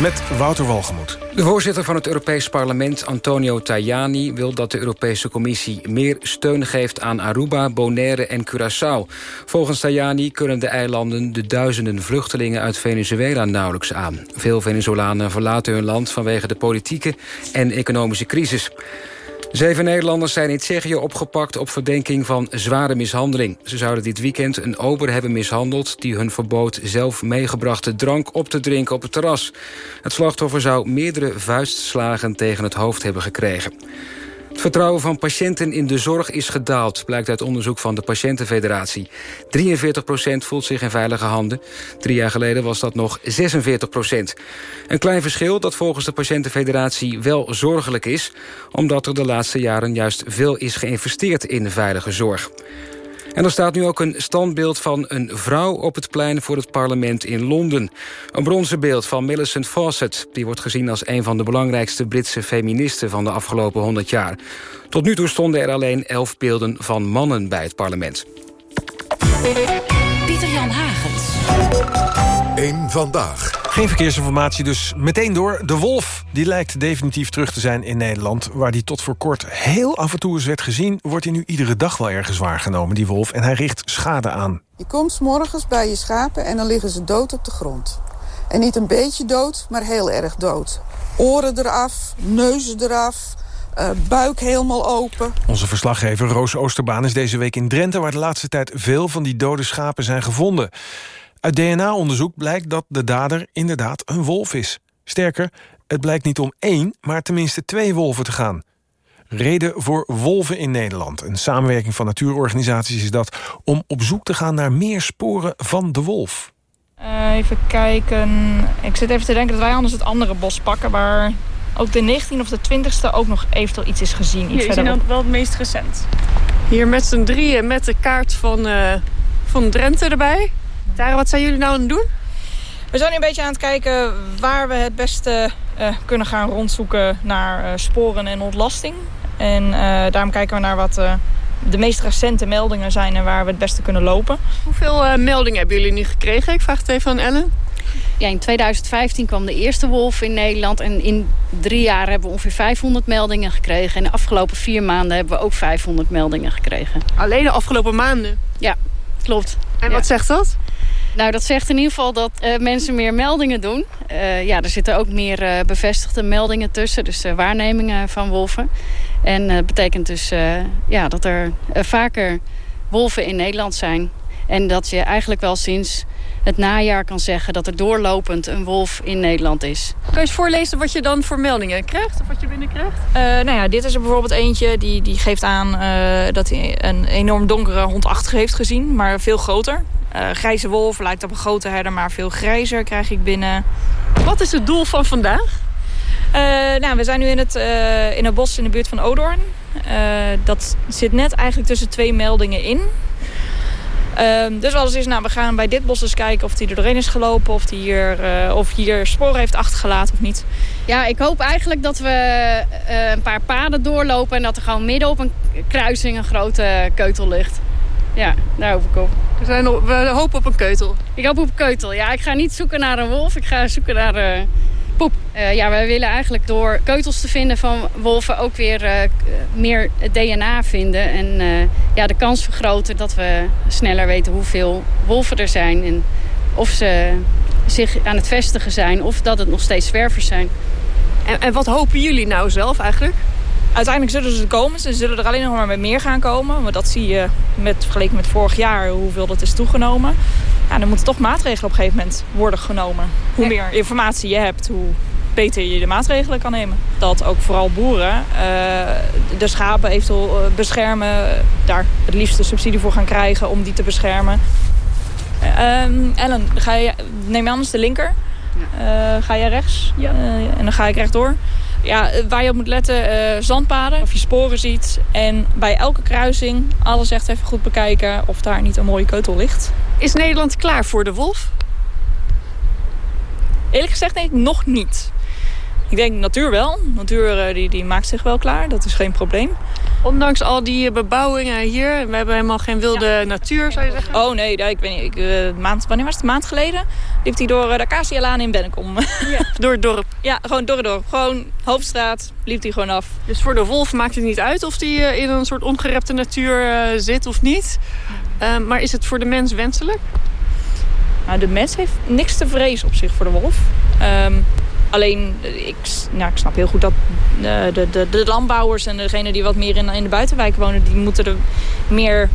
Met Wouter Walgemoed. De voorzitter van het Europees Parlement, Antonio Tajani... wil dat de Europese Commissie meer steun geeft aan Aruba, Bonaire en Curaçao. Volgens Tajani kunnen de eilanden de duizenden vluchtelingen uit Venezuela nauwelijks aan. Veel Venezolanen verlaten hun land vanwege de politieke en economische crisis. Zeven Nederlanders zijn in Tsjechië opgepakt op verdenking van zware mishandeling. Ze zouden dit weekend een ober hebben mishandeld... die hun verbood zelf meegebrachte drank op te drinken op het terras. Het slachtoffer zou meerdere vuistslagen tegen het hoofd hebben gekregen. Het vertrouwen van patiënten in de zorg is gedaald... blijkt uit onderzoek van de Patiëntenfederatie. 43% voelt zich in veilige handen. Drie jaar geleden was dat nog 46% Een klein verschil dat volgens de Patiëntenfederatie wel zorgelijk is... omdat er de laatste jaren juist veel is geïnvesteerd in veilige zorg. En er staat nu ook een standbeeld van een vrouw op het plein voor het parlement in Londen. Een bronzen beeld van Millicent Fawcett. Die wordt gezien als een van de belangrijkste Britse feministen van de afgelopen 100 jaar. Tot nu toe stonden er alleen elf beelden van mannen bij het parlement. Pieter Jan Hagens. Eén vandaag. Geen verkeersinformatie, dus meteen door. De wolf die lijkt definitief terug te zijn in Nederland. Waar die tot voor kort heel af en toe eens werd gezien... wordt hij nu iedere dag wel ergens waargenomen, die wolf. En hij richt schade aan. Je komt s morgens bij je schapen en dan liggen ze dood op de grond. En niet een beetje dood, maar heel erg dood. Oren eraf, neuzen eraf, uh, buik helemaal open. Onze verslaggever Roos Oosterbaan is deze week in Drenthe... waar de laatste tijd veel van die dode schapen zijn gevonden. Uit DNA-onderzoek blijkt dat de dader inderdaad een wolf is. Sterker, het blijkt niet om één, maar tenminste twee wolven te gaan. Reden voor Wolven in Nederland. Een samenwerking van natuurorganisaties is dat... om op zoek te gaan naar meer sporen van de wolf. Uh, even kijken. Ik zit even te denken dat wij anders het andere bos pakken... waar ook de 19e of de 20e ook nog eventueel iets is gezien. Iets Hier is wel het meest recent. Hier met z'n drieën met de kaart van, uh, van Drenthe erbij. Tara, wat zijn jullie nou aan het doen? We zijn nu een beetje aan het kijken waar we het beste uh, kunnen gaan rondzoeken naar uh, sporen en ontlasting. En uh, daarom kijken we naar wat de meest recente meldingen zijn en waar we het beste kunnen lopen. Hoeveel meldingen hebben jullie nu gekregen? Ik vraag het even aan Ellen. Ja, in 2015 kwam de eerste wolf in Nederland. En in drie jaar hebben we ongeveer 500 meldingen gekregen. En de afgelopen vier maanden hebben we ook 500 meldingen gekregen. Alleen de afgelopen maanden? Ja, klopt. En wat zegt dat? Nou, dat zegt in ieder geval dat uh, mensen meer meldingen doen. Uh, ja, er zitten ook meer uh, bevestigde meldingen tussen. Dus waarnemingen van wolven. En dat betekent dus ja, dat er vaker wolven in Nederland zijn. En dat je eigenlijk wel sinds het najaar kan zeggen... dat er doorlopend een wolf in Nederland is. Kun je eens voorlezen wat je dan voor meldingen krijgt? Of wat je binnenkrijgt? Uh, nou ja, dit is er bijvoorbeeld eentje. Die, die geeft aan uh, dat hij een enorm donkere hondachtig heeft gezien. Maar veel groter. Uh, grijze wolf lijkt op een grote herder, maar veel grijzer krijg ik binnen. Wat is het doel van vandaag? Uh, nou, we zijn nu in het, uh, in het bos in de buurt van Odoorn. dat zit net eigenlijk tussen twee meldingen in. Ehm, dus alles is, nou, we gaan bij dit bos eens kijken of hij er doorheen is gelopen. Of hij hier, of hier sporen heeft achtergelaten of niet. Ja, ik hoop eigenlijk dat we een paar paden doorlopen. En dat er gewoon midden op een kruising een grote keutel ligt. Ja, daar hoop ik op. We, zijn we hopen op een keutel. Ik hoop op een keutel. Ja, ik ga niet zoeken naar een wolf. Ik ga zoeken naar uh, poep. Uh, ja, wij willen eigenlijk door keutels te vinden van wolven ook weer uh, meer DNA vinden. En ja, de kans vergroten dat we sneller weten hoeveel wolven er zijn. En of ze zich aan het vestigen zijn of dat het nog steeds zwervers zijn. En, en wat hopen jullie nou zelf eigenlijk? Uiteindelijk zullen ze komen. Ze zullen er alleen nog maar met meer gaan komen. Maar dat zie je met, vergeleken met vorig jaar hoeveel dat is toegenomen. Ja, dan moeten toch maatregelen op een gegeven moment worden genomen. Hoe meer informatie je hebt, hoe beter je de maatregelen kan nemen. Dat ook vooral boeren uh, de schapen eventueel uh, beschermen. Daar het liefst de subsidie voor gaan krijgen om die te beschermen. Uh, Ellen, ga je, neem je anders de linker. Ja. ga jij rechts ja. en dan ga ik rechtdoor. Ja, waar je op moet letten, zandpaden, of je sporen ziet. En bij elke kruising alles echt even goed bekijken of daar niet een mooie keutel ligt. Is Nederland klaar voor de wolf? Eerlijk gezegd denk ik nog niet. Ik denk natuur wel. Natuur die, die maakt zich wel klaar. Dat is geen probleem. Ondanks al die bebouwingen hier. We hebben helemaal geen wilde ja. natuur, zou je zeggen? Oh nee, ik weet niet. Ik, uh, maand, wanneer was het? Een maand geleden liep hij door de Acacia-laan in Bennekom. Ja, *laughs* door het dorp? Ja, gewoon door het dorp. Gewoon hoofdstraat liep hij gewoon af. Dus voor de wolf maakt het niet uit of hij uh, in een soort ongerepte natuur uh, zit of niet. maar is het voor de mens wenselijk? Nou, de mens heeft niks te vrezen op zich voor de wolf. Um, Alleen, ik, nou, ik snap heel goed dat de, de, de, de landbouwers en degenen die wat meer in, in de buitenwijk wonen... die moeten er meer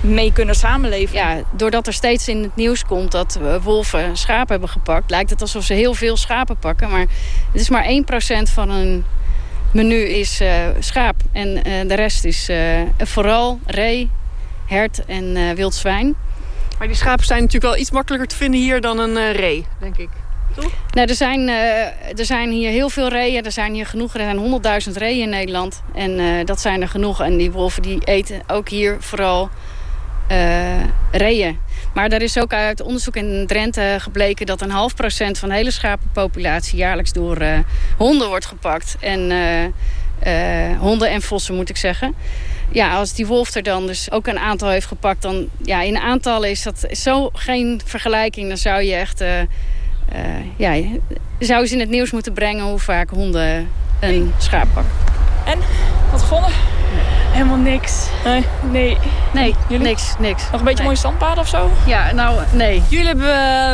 mee kunnen samenleven. Ja, doordat er steeds in het nieuws komt dat wolven schapen hebben gepakt... lijkt het alsof ze heel veel schapen pakken. Maar het is maar 1% van een menu is uh, schaap. En uh, de rest is uh, vooral ree, hert en wild zwijn. Maar die schapen zijn natuurlijk wel iets makkelijker te vinden hier dan een ree, denk ik. Nou, er, zijn, uh, er zijn hier heel veel reeën. Er zijn hier genoeg. Er zijn 100.000 reeën in Nederland. En uh, dat zijn er genoeg. En die wolven die eten ook hier vooral uh, reeën. Maar er is ook uit onderzoek in Drenthe gebleken... dat een half procent van de hele schapenpopulatie... jaarlijks door honden wordt gepakt. En honden en vossen, moet ik zeggen ja, als die wolf er dan dus ook een aantal heeft gepakt... dan ja, in aantallen is dat zo geen vergelijking. Dan zou je echt ja, zou ze in het nieuws moeten brengen hoe vaak honden een schaap pakken. En? Wat gevonden? Helemaal niks. Nee? Nee. Nee, Jullie? niks, niks. Nog een beetje nee. mooie standpaden of zo? Ja, nou, nee. Jullie hebben,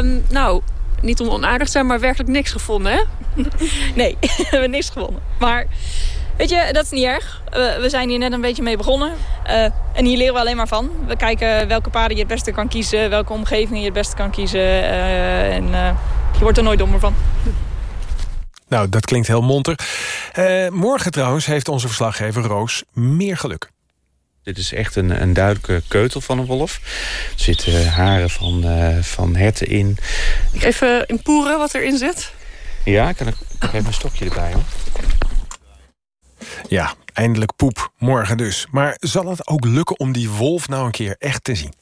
uh, nou, niet om onaardig te zijn, maar werkelijk niks gevonden, hè? *laughs* nee, *laughs* we hebben niks gevonden. Maar Weet je, dat is niet erg. We, we zijn hier net een beetje mee begonnen. Uh, en hier leren we alleen maar van. We kijken welke paden je het beste kan kiezen. Welke omgeving je het beste kan kiezen. Uh, en uh, je wordt er nooit dommer van. Nou, dat klinkt heel monter. morgen trouwens heeft onze verslaggever Roos meer geluk. Dit is echt een, een duidelijke keutel van een wolf. Er zitten haren van, van herten in. Even in poeren wat erin zit. Ja, kan ik, ik heb een stokje erbij hoor. Ja, eindelijk poep. Morgen dus. Maar zal het ook lukken om die wolf nou een keer echt te zien?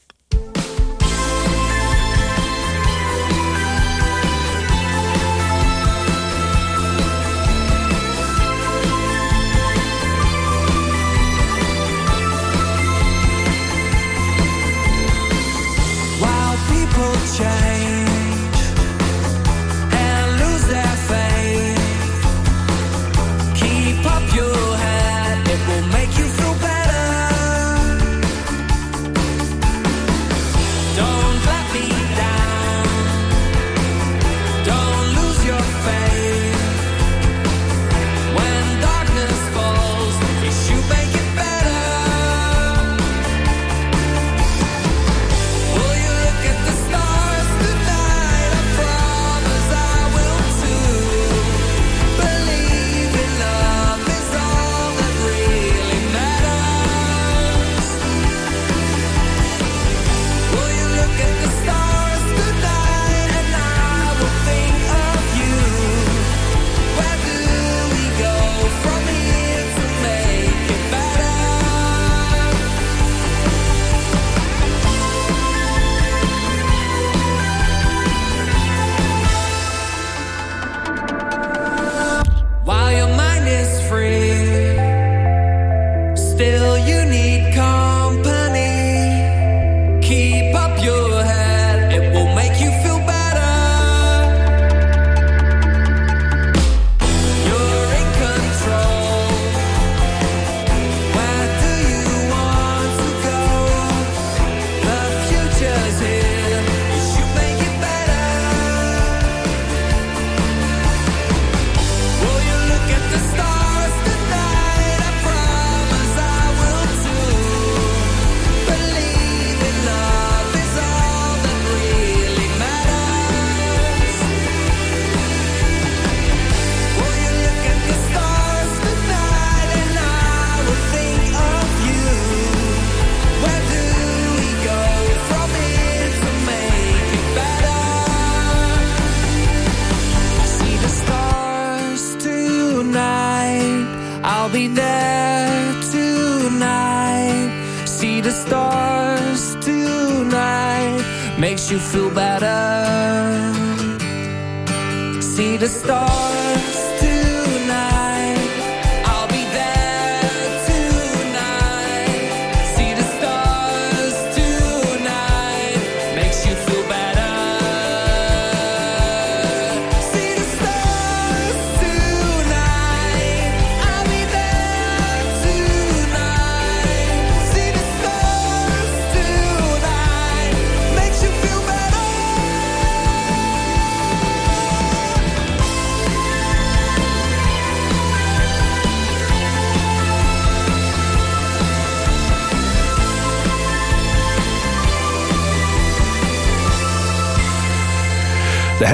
keep on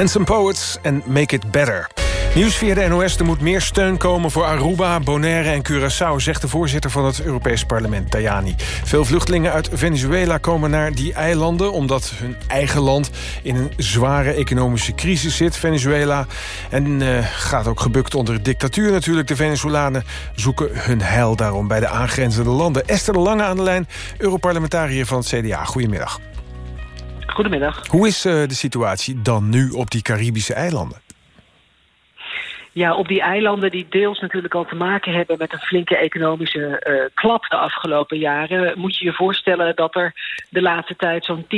Handsome Poets en Make It Better. Nieuws via de NOS, er moet meer steun komen voor Aruba, Bonaire en Curaçao... zegt de voorzitter van het Europees Parlement, Tajani. Veel vluchtelingen uit Venezuela komen naar die eilanden... omdat hun eigen land in een zware economische crisis zit, Venezuela. En eh, gaat ook gebukt onder dictatuur natuurlijk. De Venezolanen zoeken hun heil daarom bij de aangrenzende landen. Esther de Lange aan de lijn, Europarlementariër van het CDA. Goedemiddag. Goedemiddag. Hoe is eh, de situatie dan nu op die Caribische eilanden? Ja, op die eilanden die deels natuurlijk al te maken hebben met een flinke economische eh, klap de afgelopen jaren, moet je je voorstellen dat er de laatste tijd zo'n 10.000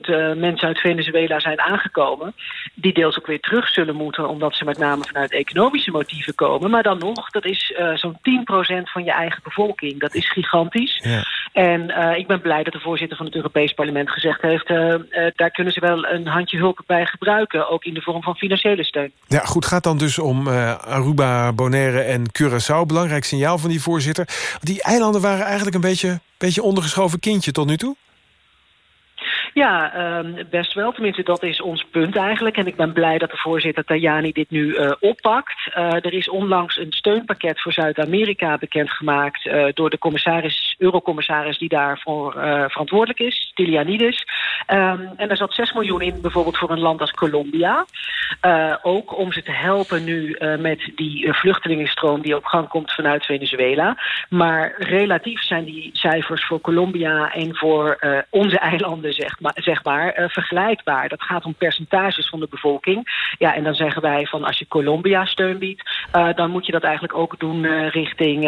eh, mensen uit Venezuela zijn aangekomen. Die deels ook weer terug zullen moeten, omdat ze met name vanuit economische motieven komen. Maar dan nog, dat is eh, zo'n 10% van je eigen bevolking. Dat is gigantisch. En eh, ik ben blij dat de voorzitter van het Europees Parlement gezegd heeft... daar kunnen ze wel een handje hulp bij gebruiken, ook in de vorm van financiële steun. Ja, goed, gaat dan dus om eh, Aruba, Bonaire en Curaçao. Belangrijk signaal van die voorzitter. Die eilanden waren eigenlijk een beetje, beetje ondergeschoven kindje tot nu toe. Ja, ehm, best wel. Tenminste, dat is ons punt eigenlijk. En ik ben blij dat de voorzitter Tajani dit nu eh, oppakt. Eh, er is onlangs een steunpakket voor Zuid-Amerika bekendgemaakt... eh, door de commissaris, eurocommissaris die daarvoor verantwoordelijk is, Stylianides. Ehm, en daar zat 6 miljoen in bijvoorbeeld voor een land als Colombia. Ook om ze te helpen nu met die vluchtelingenstroom die op gang komt vanuit Venezuela. Maar relatief zijn die cijfers voor Colombia en voor onze eilanden zeg maar, zeg maar eh, vergelijkbaar. Dat gaat om percentages van de bevolking. Ja, en dan zeggen wij van als je Colombia steun biedt, eh, dan moet je dat eigenlijk ook doen eh, richting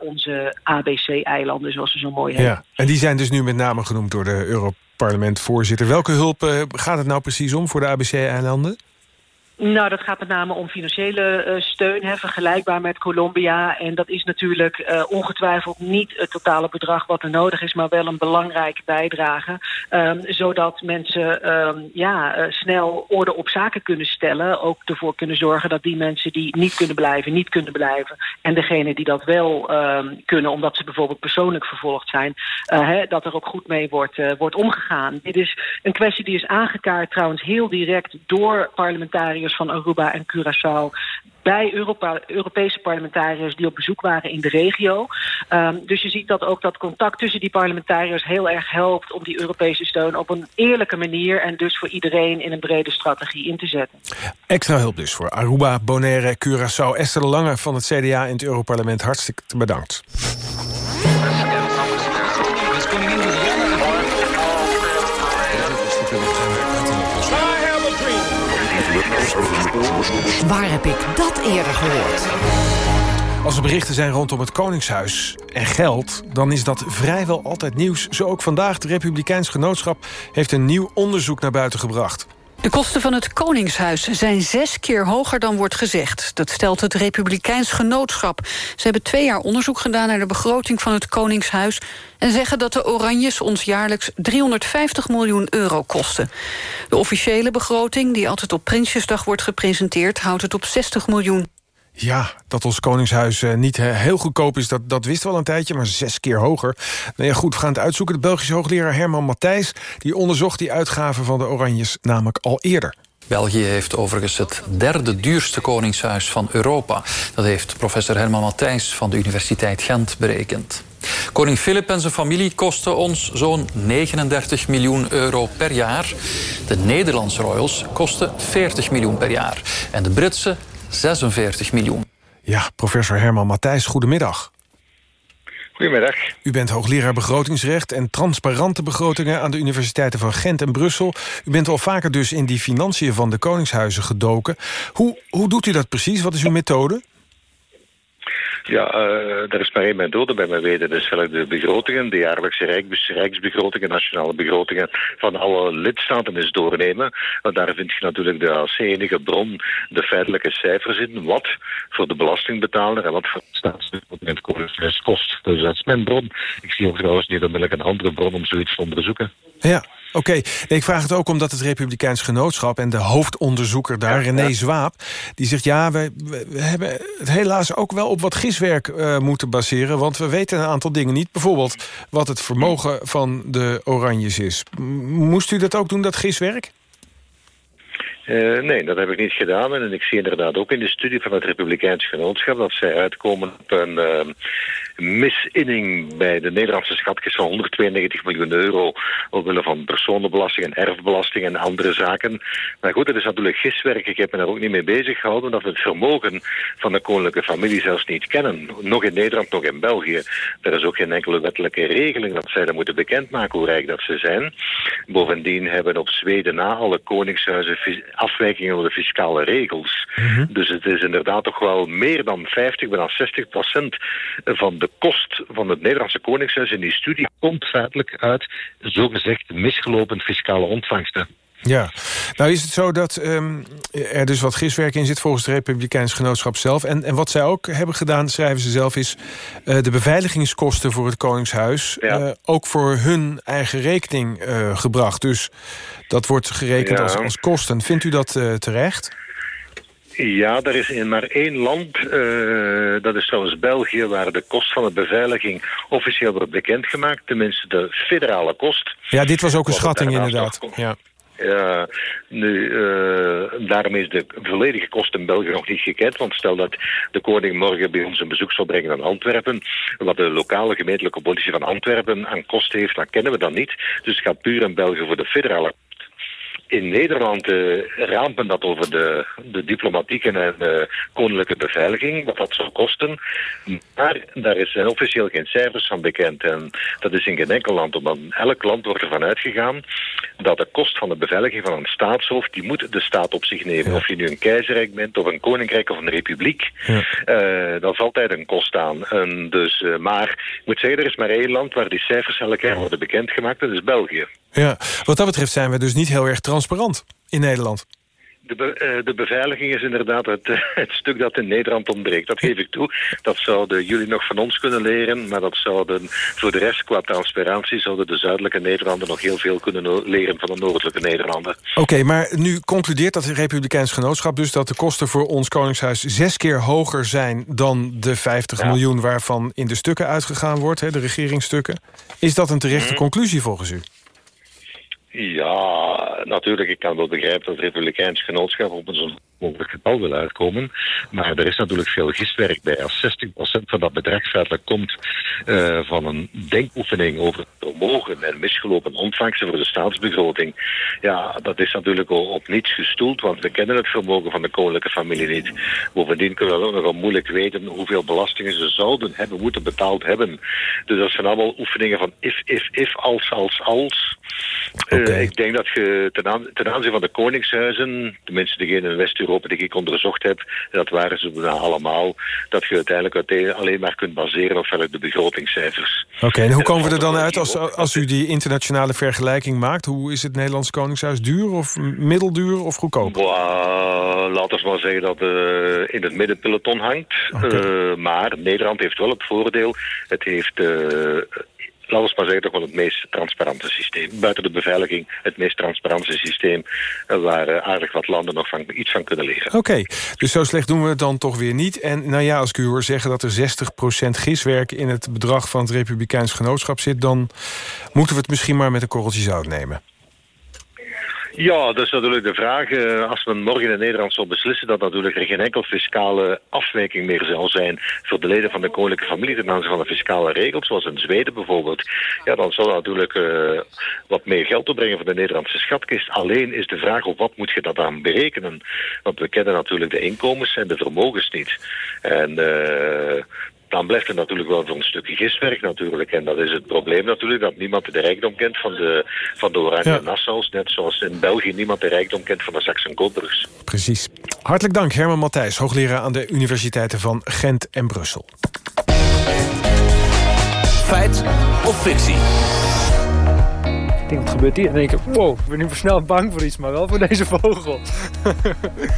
onze ABC-eilanden, zoals ze zo mooi heten. Ja. En die zijn dus nu met name genoemd door de Europarlementvoorzitter. Welke hulp gaat het nou precies om voor de ABC-eilanden? Nou, dat gaat met name om financiële eh, steun, hè, vergelijkbaar met Colombia. En dat is natuurlijk eh, ongetwijfeld niet het totale bedrag wat er nodig is, maar wel een belangrijke bijdrage. ehm, zodat mensen ehm, ja, eh, snel orde op zaken kunnen stellen. Ook ervoor kunnen zorgen dat die mensen die niet kunnen blijven, niet kunnen blijven. En degene die dat wel ehm, kunnen, omdat ze bijvoorbeeld persoonlijk vervolgd zijn, hè, dat er ook goed mee wordt, wordt omgegaan. Dit is een kwestie die is aangekaart trouwens heel direct door parlementariërs van Aruba en Curaçao bij Europa, Europese parlementariërs die op bezoek waren in de regio. Ehm, dus je ziet dat ook dat contact tussen die parlementariërs heel erg helpt om die Europese steun op een eerlijke manier en dus voor iedereen in een brede strategie in te zetten. Extra hulp dus voor Aruba, Bonaire, Curaçao. Esther Lange van het CDA in het Europarlement. Hartstikke bedankt. Waar heb ik dat eerder gehoord? Als er berichten zijn rondom het Koningshuis en geld... dan is dat vrijwel altijd nieuws. Zo ook vandaag. Het Republikeins Genootschap heeft een nieuw onderzoek naar buiten gebracht. De kosten van het Koningshuis zijn zes keer hoger dan wordt gezegd. Dat stelt het Republikeins Genootschap. Ze hebben twee jaar onderzoek gedaan naar de begroting van het Koningshuis... en zeggen dat de Oranjes ons jaarlijks 350 miljoen euro kosten. De officiële begroting, die altijd op Prinsjesdag wordt gepresenteerd... houdt het op 60 miljoen. Ja, dat ons Koningshuis eh, niet heel goedkoop is, dat, dat wisten we al een tijdje, maar zes keer hoger. Nou ja, goed, we gaan het uitzoeken. De Belgische hoogleraar Herman Matthijs, die onderzocht die uitgaven van de Oranjes namelijk al eerder. België heeft overigens het derde duurste koningshuis van Europa. Dat heeft professor Herman Matthijs van de Universiteit Gent berekend. Koning Filip en zijn familie kosten ons zo'n 39 miljoen euro per jaar. De Nederlandse royals kosten 40 miljoen per jaar. En de Britse 46 miljoen. Ja, professor Herman Matthijs, goedemiddag. Goedemiddag. U bent hoogleraar begrotingsrecht en transparante begrotingen... aan de universiteiten van Gent en Brussel. U bent al vaker dus in die financiën van de koningshuizen gedoken. Hoe, hoe doet u dat precies? Wat is uw methode? Ja, uh, er is maar één methode bij mijn weten. Dat is de begrotingen, de jaarlijkse rijks, rijksbegrotingen, nationale begrotingen van alle lidstaten is doornemen. Want daar vind je natuurlijk de als enige bron de feitelijke cijfers in. Wat voor de belastingbetaler en wat voor het koningshuis kost. Dus dat is mijn bron. Ik zie ook trouwens niet onmiddellijk een andere bron om zoiets te onderzoeken. Ja, Oké, nee, ik vraag het ook omdat het Republikeins Genootschap... en de hoofdonderzoeker daar, René ja. Zwaap... die zegt, ja, we, we, hebben het helaas ook wel op wat giswerk uh, moeten baseren... want we weten een aantal dingen niet. Bijvoorbeeld wat het vermogen van de Oranjes is. Moest u dat ook doen, dat giswerk? Uh, nee, dat heb ik niet gedaan. En ik zie inderdaad ook in de studie van het Republikeins Genootschap... dat zij uitkomen op een uh, misinning bij de Nederlandse schatkist van 192 miljoen euro... omwille van personenbelasting en erfbelasting en andere zaken. Maar goed, dat is natuurlijk giswerk. Ik heb me daar ook niet mee bezig gehouden... omdat we het vermogen van de koninklijke familie zelfs niet kennen. Nog in Nederland, nog in België. Er is ook geen enkele wettelijke regeling dat zij dat moeten bekendmaken... hoe rijk dat ze zijn. Bovendien hebben op Zweden na alle koningshuizen afwijkingen van de fiscale regels. Mm -hmm. Dus het is inderdaad toch wel meer dan 50, bijna 60 procent van de kost van het Nederlandse Koningshuis in die studie komt feitelijk uit zogezegd misgelopen fiscale ontvangsten. Ja, nou is het zo dat um, er dus wat giswerk in zit volgens het Republikeins Genootschap zelf. En, en wat zij ook hebben gedaan, schrijven ze zelf, is uh, de beveiligingskosten voor het Koningshuis ja. uh, ook voor hun eigen rekening uh, gebracht. Dus dat wordt gerekend ja. als, als kosten. Vindt u dat terecht? Ja, er is in maar één land, uh, dat is trouwens België... waar de kost van de beveiliging officieel wordt bekendgemaakt. Tenminste, de federale kost. Ja, dit was ook een schatting inderdaad. Ja. Ja, nu, uh, daarom is de volledige kost in België nog niet gekend. Want stel dat de koning morgen bij ons een bezoek zal brengen aan Antwerpen. Wat de lokale gemeentelijke politie van Antwerpen aan kosten heeft, dan kennen we dat niet. Dus het gaat puur in België voor de federale in Nederland uh, rampen dat over de, de diplomatieke en uh, koninklijke beveiliging, wat dat zou kosten. Maar daar is officieel geen cijfers van bekend. En dat is in geen enkel land, omdat elk land wordt ervan uitgegaan dat de kost van de beveiliging van een staatshoofd, die moet de staat op zich nemen. Ja. Of je nu een keizerrijk bent, of een koninkrijk, of een republiek. Ja. Uh, dat is altijd een kost aan. En dus, maar ik moet zeggen, er is maar één land waar die cijfers elk jaar worden bekendgemaakt, dat is België. Ja, wat dat betreft zijn we dus niet heel erg transparant in Nederland. De, be, uh, de, beveiliging is inderdaad het, uh, het, stuk dat in Nederland ontbreekt. Dat geef ik toe. Dat zouden jullie nog van ons kunnen leren. Maar dat zouden voor de rest qua transparantie... zouden de zuidelijke Nederlanden nog heel veel kunnen leren van de noordelijke Nederlanden. Oké, okay, maar nu concludeert dat Republikeins Genootschap dus... dat de kosten voor ons Koningshuis zes keer hoger zijn... dan de 50 ja. miljoen waarvan in de stukken uitgegaan wordt, hè, de regeringsstukken. Is dat een terechte mm. conclusie volgens u? Ja, natuurlijk. Ik kan wel begrijpen dat het Republikeins Genootschap op een zo'n mogelijk getal wil uitkomen. Maar er is natuurlijk veel gistwerk bij. Als 60% van dat bedrag feitelijk komt uh, van een denkoefening over vermogen en misgelopen ontvangsten voor de staatsbegroting. Ja, dat is natuurlijk op niets gestoeld, want we kennen het vermogen van de koninklijke familie niet. Bovendien kunnen we ook nogal moeilijk weten hoeveel belastingen ze zouden hebben moeten betaald hebben. Dus dat zijn allemaal oefeningen van if, if, if, als, als, als. Okay. Uh, ik denk dat je ten, aan, ten aanzien van de koningshuizen, tenminste degene in West-Europa die ik onderzocht heb, dat waren ze bijna allemaal, dat je uiteindelijk alleen maar kunt baseren op de begrotingscijfers. Oké, okay, en hoe komen we er dan uit als, als u die internationale vergelijking maakt? Hoe is het Nederlands Koningshuis duur of middelduur of goedkoop? Boah, laten we maar zeggen dat het uh, in het middenpeloton hangt. Okay. Uh, maar Nederland heeft wel het voordeel, het heeft... Uh, maar zeggen, toch wel het meest transparante systeem. Buiten de beveiliging het meest transparante systeem... waar uh, aardig wat landen nog van, iets van kunnen leren. Oké, dus zo slecht doen we het dan toch weer niet. En nou ja, als ik u hoor zeggen dat er 60% giswerk... in het bedrag van het Republikeins Genootschap zit... dan moeten we het misschien maar met een korreltje zout nemen. Ja, dat is natuurlijk de vraag. eh, Als men morgen in Nederland zal beslissen dat natuurlijk er geen enkel fiscale afwijking meer zal zijn voor de leden van de koninklijke familie ten aanzien van de fiscale regels, zoals in Zweden bijvoorbeeld, ja, dan zal dat natuurlijk eh, wat meer geld opbrengen voor de Nederlandse schatkist. Alleen is de vraag op wat moet je dat aan berekenen? Want we kennen natuurlijk de inkomens en de vermogens niet. En eh, dan blijft het natuurlijk wel voor een stukje gistwerk natuurlijk. En dat is het probleem natuurlijk, dat niemand de rijkdom kent van de, van de Oranje Ja. Nassau's. Net zoals in België niemand de rijkdom kent van de Saxen-Coburgs. Precies. Hartelijk dank, Herman Matthijs, hoogleraar aan de universiteiten van Gent en Brussel. Feit of fictie? Ik denk, wat gebeurt hier? En dan denk ik, wow, ik ben nu snel bang voor iets, maar wel voor deze vogel. *laughs*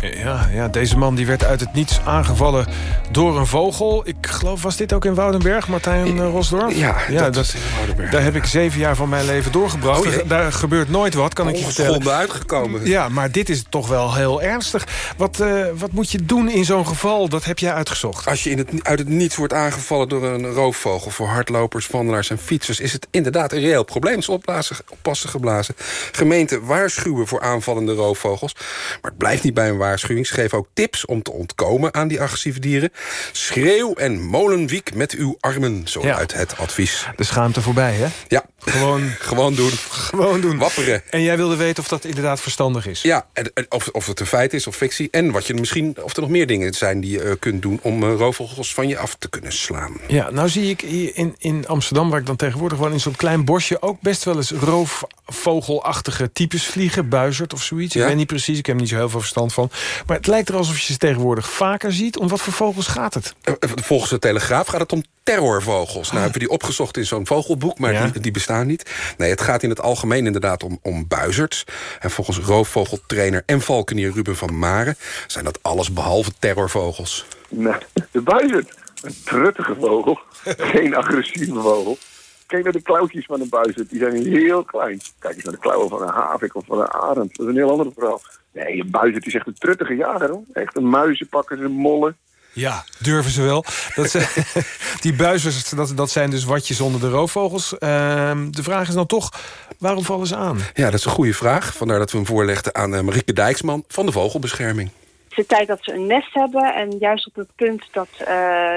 Ja, ja, deze man die werd uit het niets aangevallen door een vogel. Ik geloof, was dit ook in Woudenberg, Martijn eh, Rosdorf? Ja, dat dat, Woudenberg. Daar heb ik zeven jaar van mijn leven doorgebracht. Oh, daar gebeurt nooit wat, kan ik je vertellen. Uitgekomen. Ja, maar dit is toch wel heel ernstig. Wat, eh, wat moet je doen in zo'n geval? Dat heb jij uitgezocht. Als je in het, uit het niets wordt aangevallen door een roofvogel... voor hardlopers, wandelaars en fietsers... is het inderdaad een reëel probleem. Het is oppassen geblazen. Gemeenten waarschuwen voor aanvallende roofvogels. Maar het blijft niet bij een waarschuwing. Ze geven ook tips om te ontkomen aan die agressieve dieren. Schreeuw en molenwiek met uw armen, zo Ja. uit het advies. De schaamte voorbij, hè? Ja, Gewoon, *laughs* gewoon doen. gewoon doen. Wapperen. En jij wilde weten of dat inderdaad verstandig is. Ja, en, en of, of het een feit is of fictie. En wat je misschien, of er nog meer dingen zijn die je eh, kunt doen... om eh, roofvogels van je af te kunnen slaan. Ja, nou zie ik hier in, in Amsterdam, waar ik dan tegenwoordig woon... in zo'n klein bosje ook best wel eens roofvogelachtige types vliegen. Buizerd of zoiets. Ja? Ik weet niet precies, ik heb er niet zo heel veel verstand van. Maar het lijkt er alsof je ze tegenwoordig vaker ziet. Om wat voor vogels gaat het? Eh, Volgens de Telegraaf gaat het om terrorvogels. Nou hebben we die opgezocht in zo'n vogelboek, maar Ja. die, die niet. Nee, het gaat in het algemeen inderdaad om, om buizerds. En volgens roofvogeltrainer en valkenier Ruben van Maren... zijn dat alles behalve terrorvogels. Nee, de buizerd. Een truttige vogel. *laughs* Geen agressieve vogel. Kijk naar de klauwtjes van een buizerd. Die zijn heel klein. Kijk eens naar de klauwen van een havik of van een arend. Dat is een heel ander verhaal. Nee, een buizerd is echt een truttige jager. Hoor. Echt een muizen pakken ze mollen. Ja, durven ze wel. Dat ze, *laughs* die buizers, dat, dat zijn dus watjes onder de roofvogels. Ehm, de vraag is dan toch, waarom vallen ze aan? Ja, dat is een goede vraag. Vandaar dat we hem voorlegden aan eh, Marieke Dijksman van de Vogelbescherming. Het is de tijd dat ze een nest hebben en juist op het punt dat eh,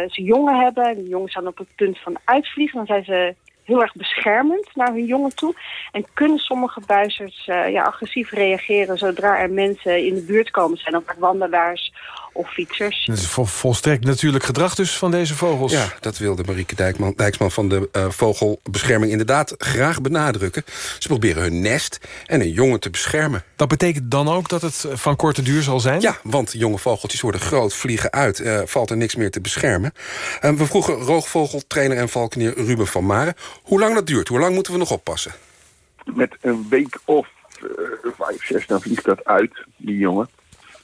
ze jongen hebben... en de jongen staan op het punt van uitvliegen... dan zijn ze heel erg beschermend naar hun jongen toe. En kunnen sommige buizers eh, ja, agressief reageren... zodra er mensen in de buurt komen zijn, of wandelaars of fietsers. Dat is vol, volstrekt natuurlijk gedrag dus van deze vogels. Ja, dat wilde Marieke Dijkman, Dijksman van de eh, Vogelbescherming inderdaad graag benadrukken. Ze proberen hun nest en hun jongen te beschermen. Dat betekent dan ook dat het van korte duur zal zijn? Ja, want jonge vogeltjes worden groot, vliegen uit, eh, valt er niks meer te beschermen. Eh, we vroegen roogvogeltrainer en valkenier Ruben van Maren... hoe lang dat duurt, hoe lang moeten we nog oppassen? Met een week of eh, vijf, zes, dan vliegt dat uit, die jongen.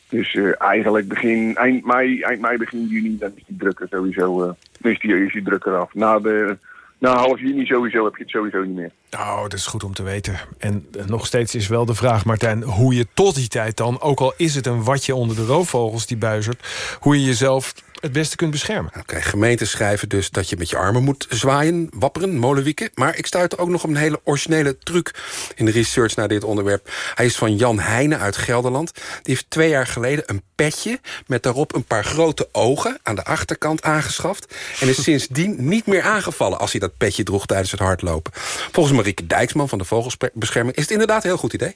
Dus eh, eigenlijk begin, eind mei, eind mei, begin juni, dan is die drukker sowieso, eh, dan is die, drukker af. Na, de, na half juni sowieso heb je het sowieso niet meer. Oh, dat is goed om te weten. En eh, nog steeds is wel de vraag, Martijn... hoe je tot die tijd dan, ook al is het een watje onder de roofvogels die buizert... hoe je jezelf het beste kunt beschermen. Oké, gemeenten schrijven dus dat je met je armen moet zwaaien, wapperen, molenwieken. Maar ik stuitte ook nog op een hele originele truc in de research naar dit onderwerp. Hij is van Jan Heijnen uit Gelderland. Die heeft twee jaar geleden een petje met daarop een paar grote ogen aan de achterkant aangeschaft. En is sindsdien *laughs* niet meer aangevallen als hij dat petje droeg tijdens het hardlopen. Volgens Marieke Dijksman van de Vogelbescherming is het inderdaad een heel goed idee.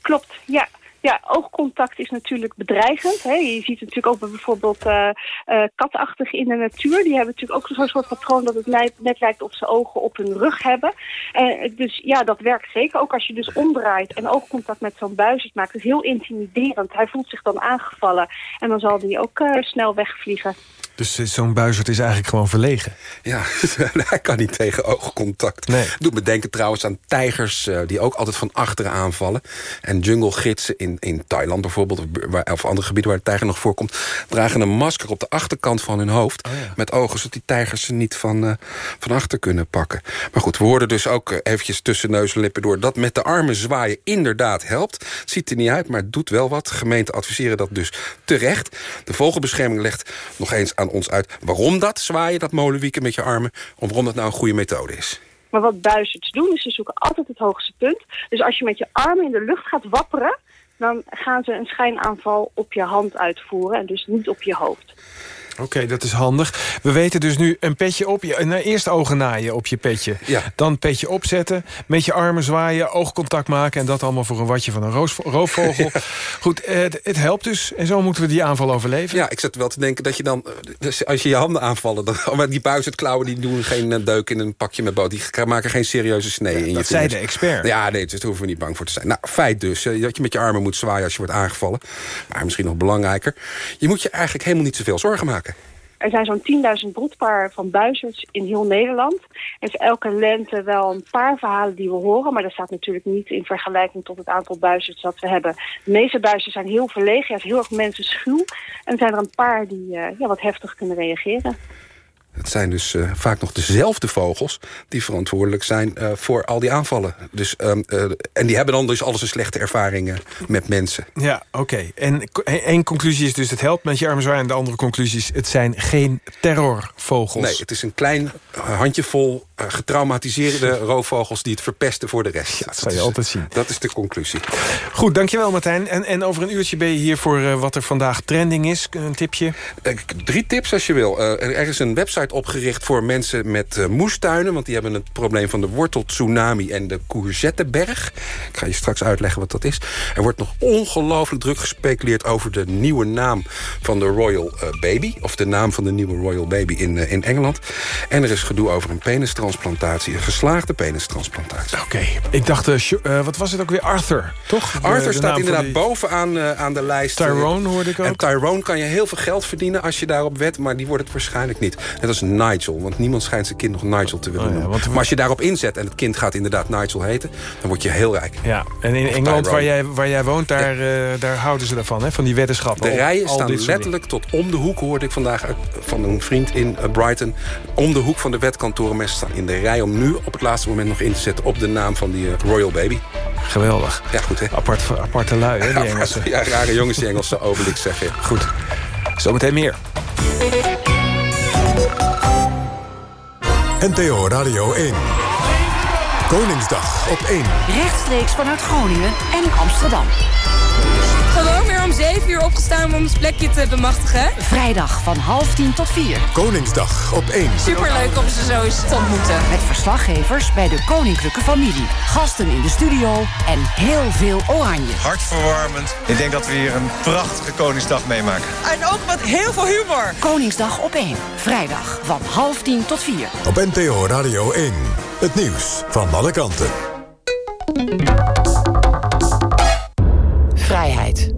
Klopt, ja. Ja, oogcontact is natuurlijk bedreigend. Hè. Je ziet het natuurlijk ook bij bijvoorbeeld eh eh, katachtigen in de natuur. Die hebben natuurlijk ook zo'n soort patroon dat het lijkt, net lijkt of ze ogen op hun rug hebben. Eh, dus ja, dat werkt zeker. Ook als je dus omdraait en oogcontact met zo'n buizerd maakt. Het is heel intimiderend. Hij voelt zich dan aangevallen. En dan zal hij ook eh, snel wegvliegen. Dus zo'n buizerd is eigenlijk gewoon verlegen. Ja, *laughs* hij kan niet tegen oogcontact. Nee. Doet me denken trouwens aan tijgers eh, die ook altijd van achteren aanvallen. En jungle-gidsen in, in Thailand bijvoorbeeld... Of, waar, of andere gebieden waar de tijger nog voorkomt... dragen een masker op de achterkant van hun hoofd... met ogen zodat die tijgers ze niet van, eh, van achter kunnen pakken. Maar goed, we hoorden dus ook eh, eventjes tussen neus en lippen door... dat met de armen zwaaien inderdaad helpt. Ziet er niet uit, maar het doet wel wat. Gemeenten adviseren dat dus terecht. De vogelbescherming legt nog eens aan ons uit... waarom dat zwaaien, dat molenwieken met je armen... of waarom dat nou een goede methode is. Maar wat buizerds doen, is ze zoeken altijd het hoogste punt. Dus als je met je armen in de lucht gaat wapperen... dan gaan ze een schijnaanval op je hand uitvoeren en dus niet op je hoofd. Oké, dat is handig. We weten dus nu een petje op. Je, nou, eerst ogen naaien op je petje. Ja. Dan petje opzetten. Met je armen zwaaien. Oogcontact maken. En dat allemaal voor een watje van een roos- roofvogel. *laughs* Goed, eh, het, het helpt dus. En zo moeten we die aanval overleven. Ja, ik zat wel te denken dat je dan... eh, Dus als je je handen aanvallen... Dan, *laughs* maar die buizerdklauwen die doen geen eh, deuk in een pakje met boot. Die maken geen serieuze snee in je dat zei de expert. Ja, nee, dus daar hoeven we niet bang voor te zijn. Nou, feit dus. dat je met je armen moet zwaaien als je wordt aangevallen. Maar misschien nog belangrijker. Je moet je eigenlijk helemaal niet zoveel zorgen maken. Er zijn zo'n 10.000 broedpaar van buizerds in heel Nederland. Er is elke lente wel een paar verhalen die we horen. Maar dat staat natuurlijk niet in vergelijking tot het aantal buizerds dat we hebben. De meeste buizerds zijn heel verlegen, ja, heel erg mensenschuw. En er zijn er een paar die eh, ja, wat heftig kunnen reageren. Het zijn dus eh, vaak nog dezelfde vogels... die verantwoordelijk zijn eh, voor al die aanvallen. Dus, ehm, eh, en die hebben dan dus alles een slechte ervaringen met mensen. Ja, oké. En e- één conclusie is dus het helpt met je armen zwaaien. En de andere conclusie is het zijn geen terrorvogels. Nee, het is een klein handjevol getraumatiseerde *laughs* roofvogels... die het verpesten voor de rest. Ja, dat zal je is, altijd zien. Dat is de conclusie. Goed, dankjewel Martijn. En, en over een uurtje ben je hier voor eh, wat er vandaag trending is. Een tipje? Eh, Drie tips als je wil. Eh, er- is een website opgericht voor mensen met eh, moestuinen... want die hebben het probleem van de worteltsunami en de courgetteberg. Ik ga je straks uitleggen wat dat is. Er wordt nog ongelooflijk druk gespeculeerd... over de nieuwe naam van de Royal eh, Baby... of de naam van de nieuwe Royal Baby in, eh, in Engeland. En er is gedoe over een penistransplantatie. Een geslaagde penistransplantatie. Oké, ik dacht, eh, eh, wat was het ook weer? Arthur, toch? De- Arthur de staat inderdaad die- bovenaan eh, aan de lijst. Tyrone hoorde ik ook. En Tyrone kan je heel veel geld verdienen als je daarop wet... maar die wordt het waarschijnlijk niet. Net als Nigel, want niemand schijnt zijn kind nog Nigel te willen Oh ja, noemen. want Maar als je daarop inzet en het kind gaat inderdaad Nigel heten... dan word je heel rijk. Ja, en in Of Engeland, Tyrone. waar jij, waar jij woont, daar, daar houden ze daarvan, hè? Van die weddenschappen. De rijen al staan letterlijk tot om de hoek, hoorde ik vandaag van een vriend in Brighton. Om de hoek van de wetkantoren. Mensen staan in de rij om nu op het laatste moment nog in te zetten... op de naam van die eh, Royal Baby. Geweldig. Ja, goed hè? Apart, aparte lui, hè, die *laughs* Engelsen. Ja, rare jongens die Engelse *laughs* Obelix zeggen. Goed. Zometeen meer. NTO Radio 1. Koningsdag op 1. Rechtstreeks vanuit Groningen en Amsterdam. Om 7 uur opgestaan om ons plekje te bemachtigen. Vrijdag van half tien tot vier. Koningsdag op 1. Superleuk om ze zo eens te ontmoeten. Met verslaggevers bij de koninklijke familie. Gasten in de studio en heel veel oranje. Hartverwarmend. Ik denk dat we hier een prachtige Koningsdag meemaken. En ook met heel veel humor. Koningsdag op 1. Vrijdag van half tien tot vier. Op NTO Radio 1. Het nieuws van alle kanten. Vrijheid.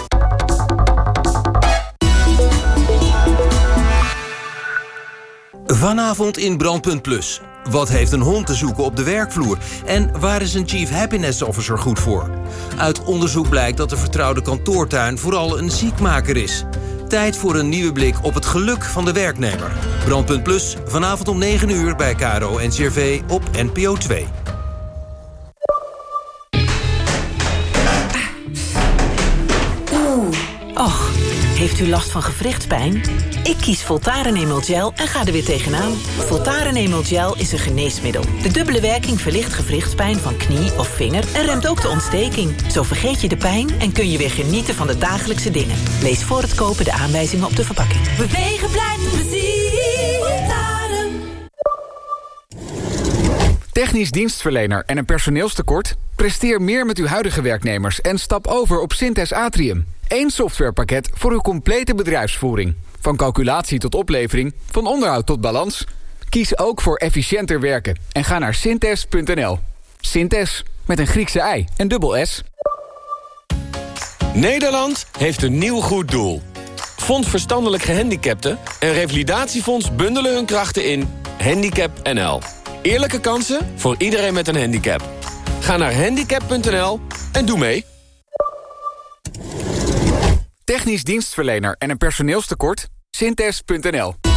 Vanavond in Brandpunt Plus. Wat heeft een hond te zoeken op de werkvloer? En waar is een Chief Happiness Officer goed voor? Uit onderzoek blijkt dat de vertrouwde kantoortuin vooral een ziekmaker is. Tijd voor een nieuwe blik op het geluk van de werknemer. Brandpunt Plus, vanavond om 9 uur bij KRO NCRV op NPO 2. Heeft u last van gewrichtspijn? Ik kies Voltaren Emel Gel en ga er weer tegenaan. Voltaren Emel Gel is een geneesmiddel. De dubbele werking verlicht gewrichtspijn van knie of vinger... en remt ook de ontsteking. Zo vergeet je de pijn en kun je weer genieten van de dagelijkse dingen. Lees voor het kopen de aanwijzingen op de verpakking. Bewegen blijft plezier. Voltaren. Technisch dienstverlener en een personeelstekort? Presteer meer met uw huidige werknemers en stap over op Synthes Atrium. Eén softwarepakket voor uw complete bedrijfsvoering. Van calculatie tot oplevering, van onderhoud tot balans. Kies ook voor efficiënter werken en ga naar synthes.nl. Synthes, met een Griekse ei en dubbel S. Nederland heeft een nieuw goed doel. Fonds Verstandelijk Gehandicapten en Revalidatiefonds bundelen hun krachten in Handicap NL. Eerlijke kansen voor iedereen met een handicap. Ga naar handicap.nl en doe mee. Technisch dienstverlener en een personeelstekort? Synthes.nl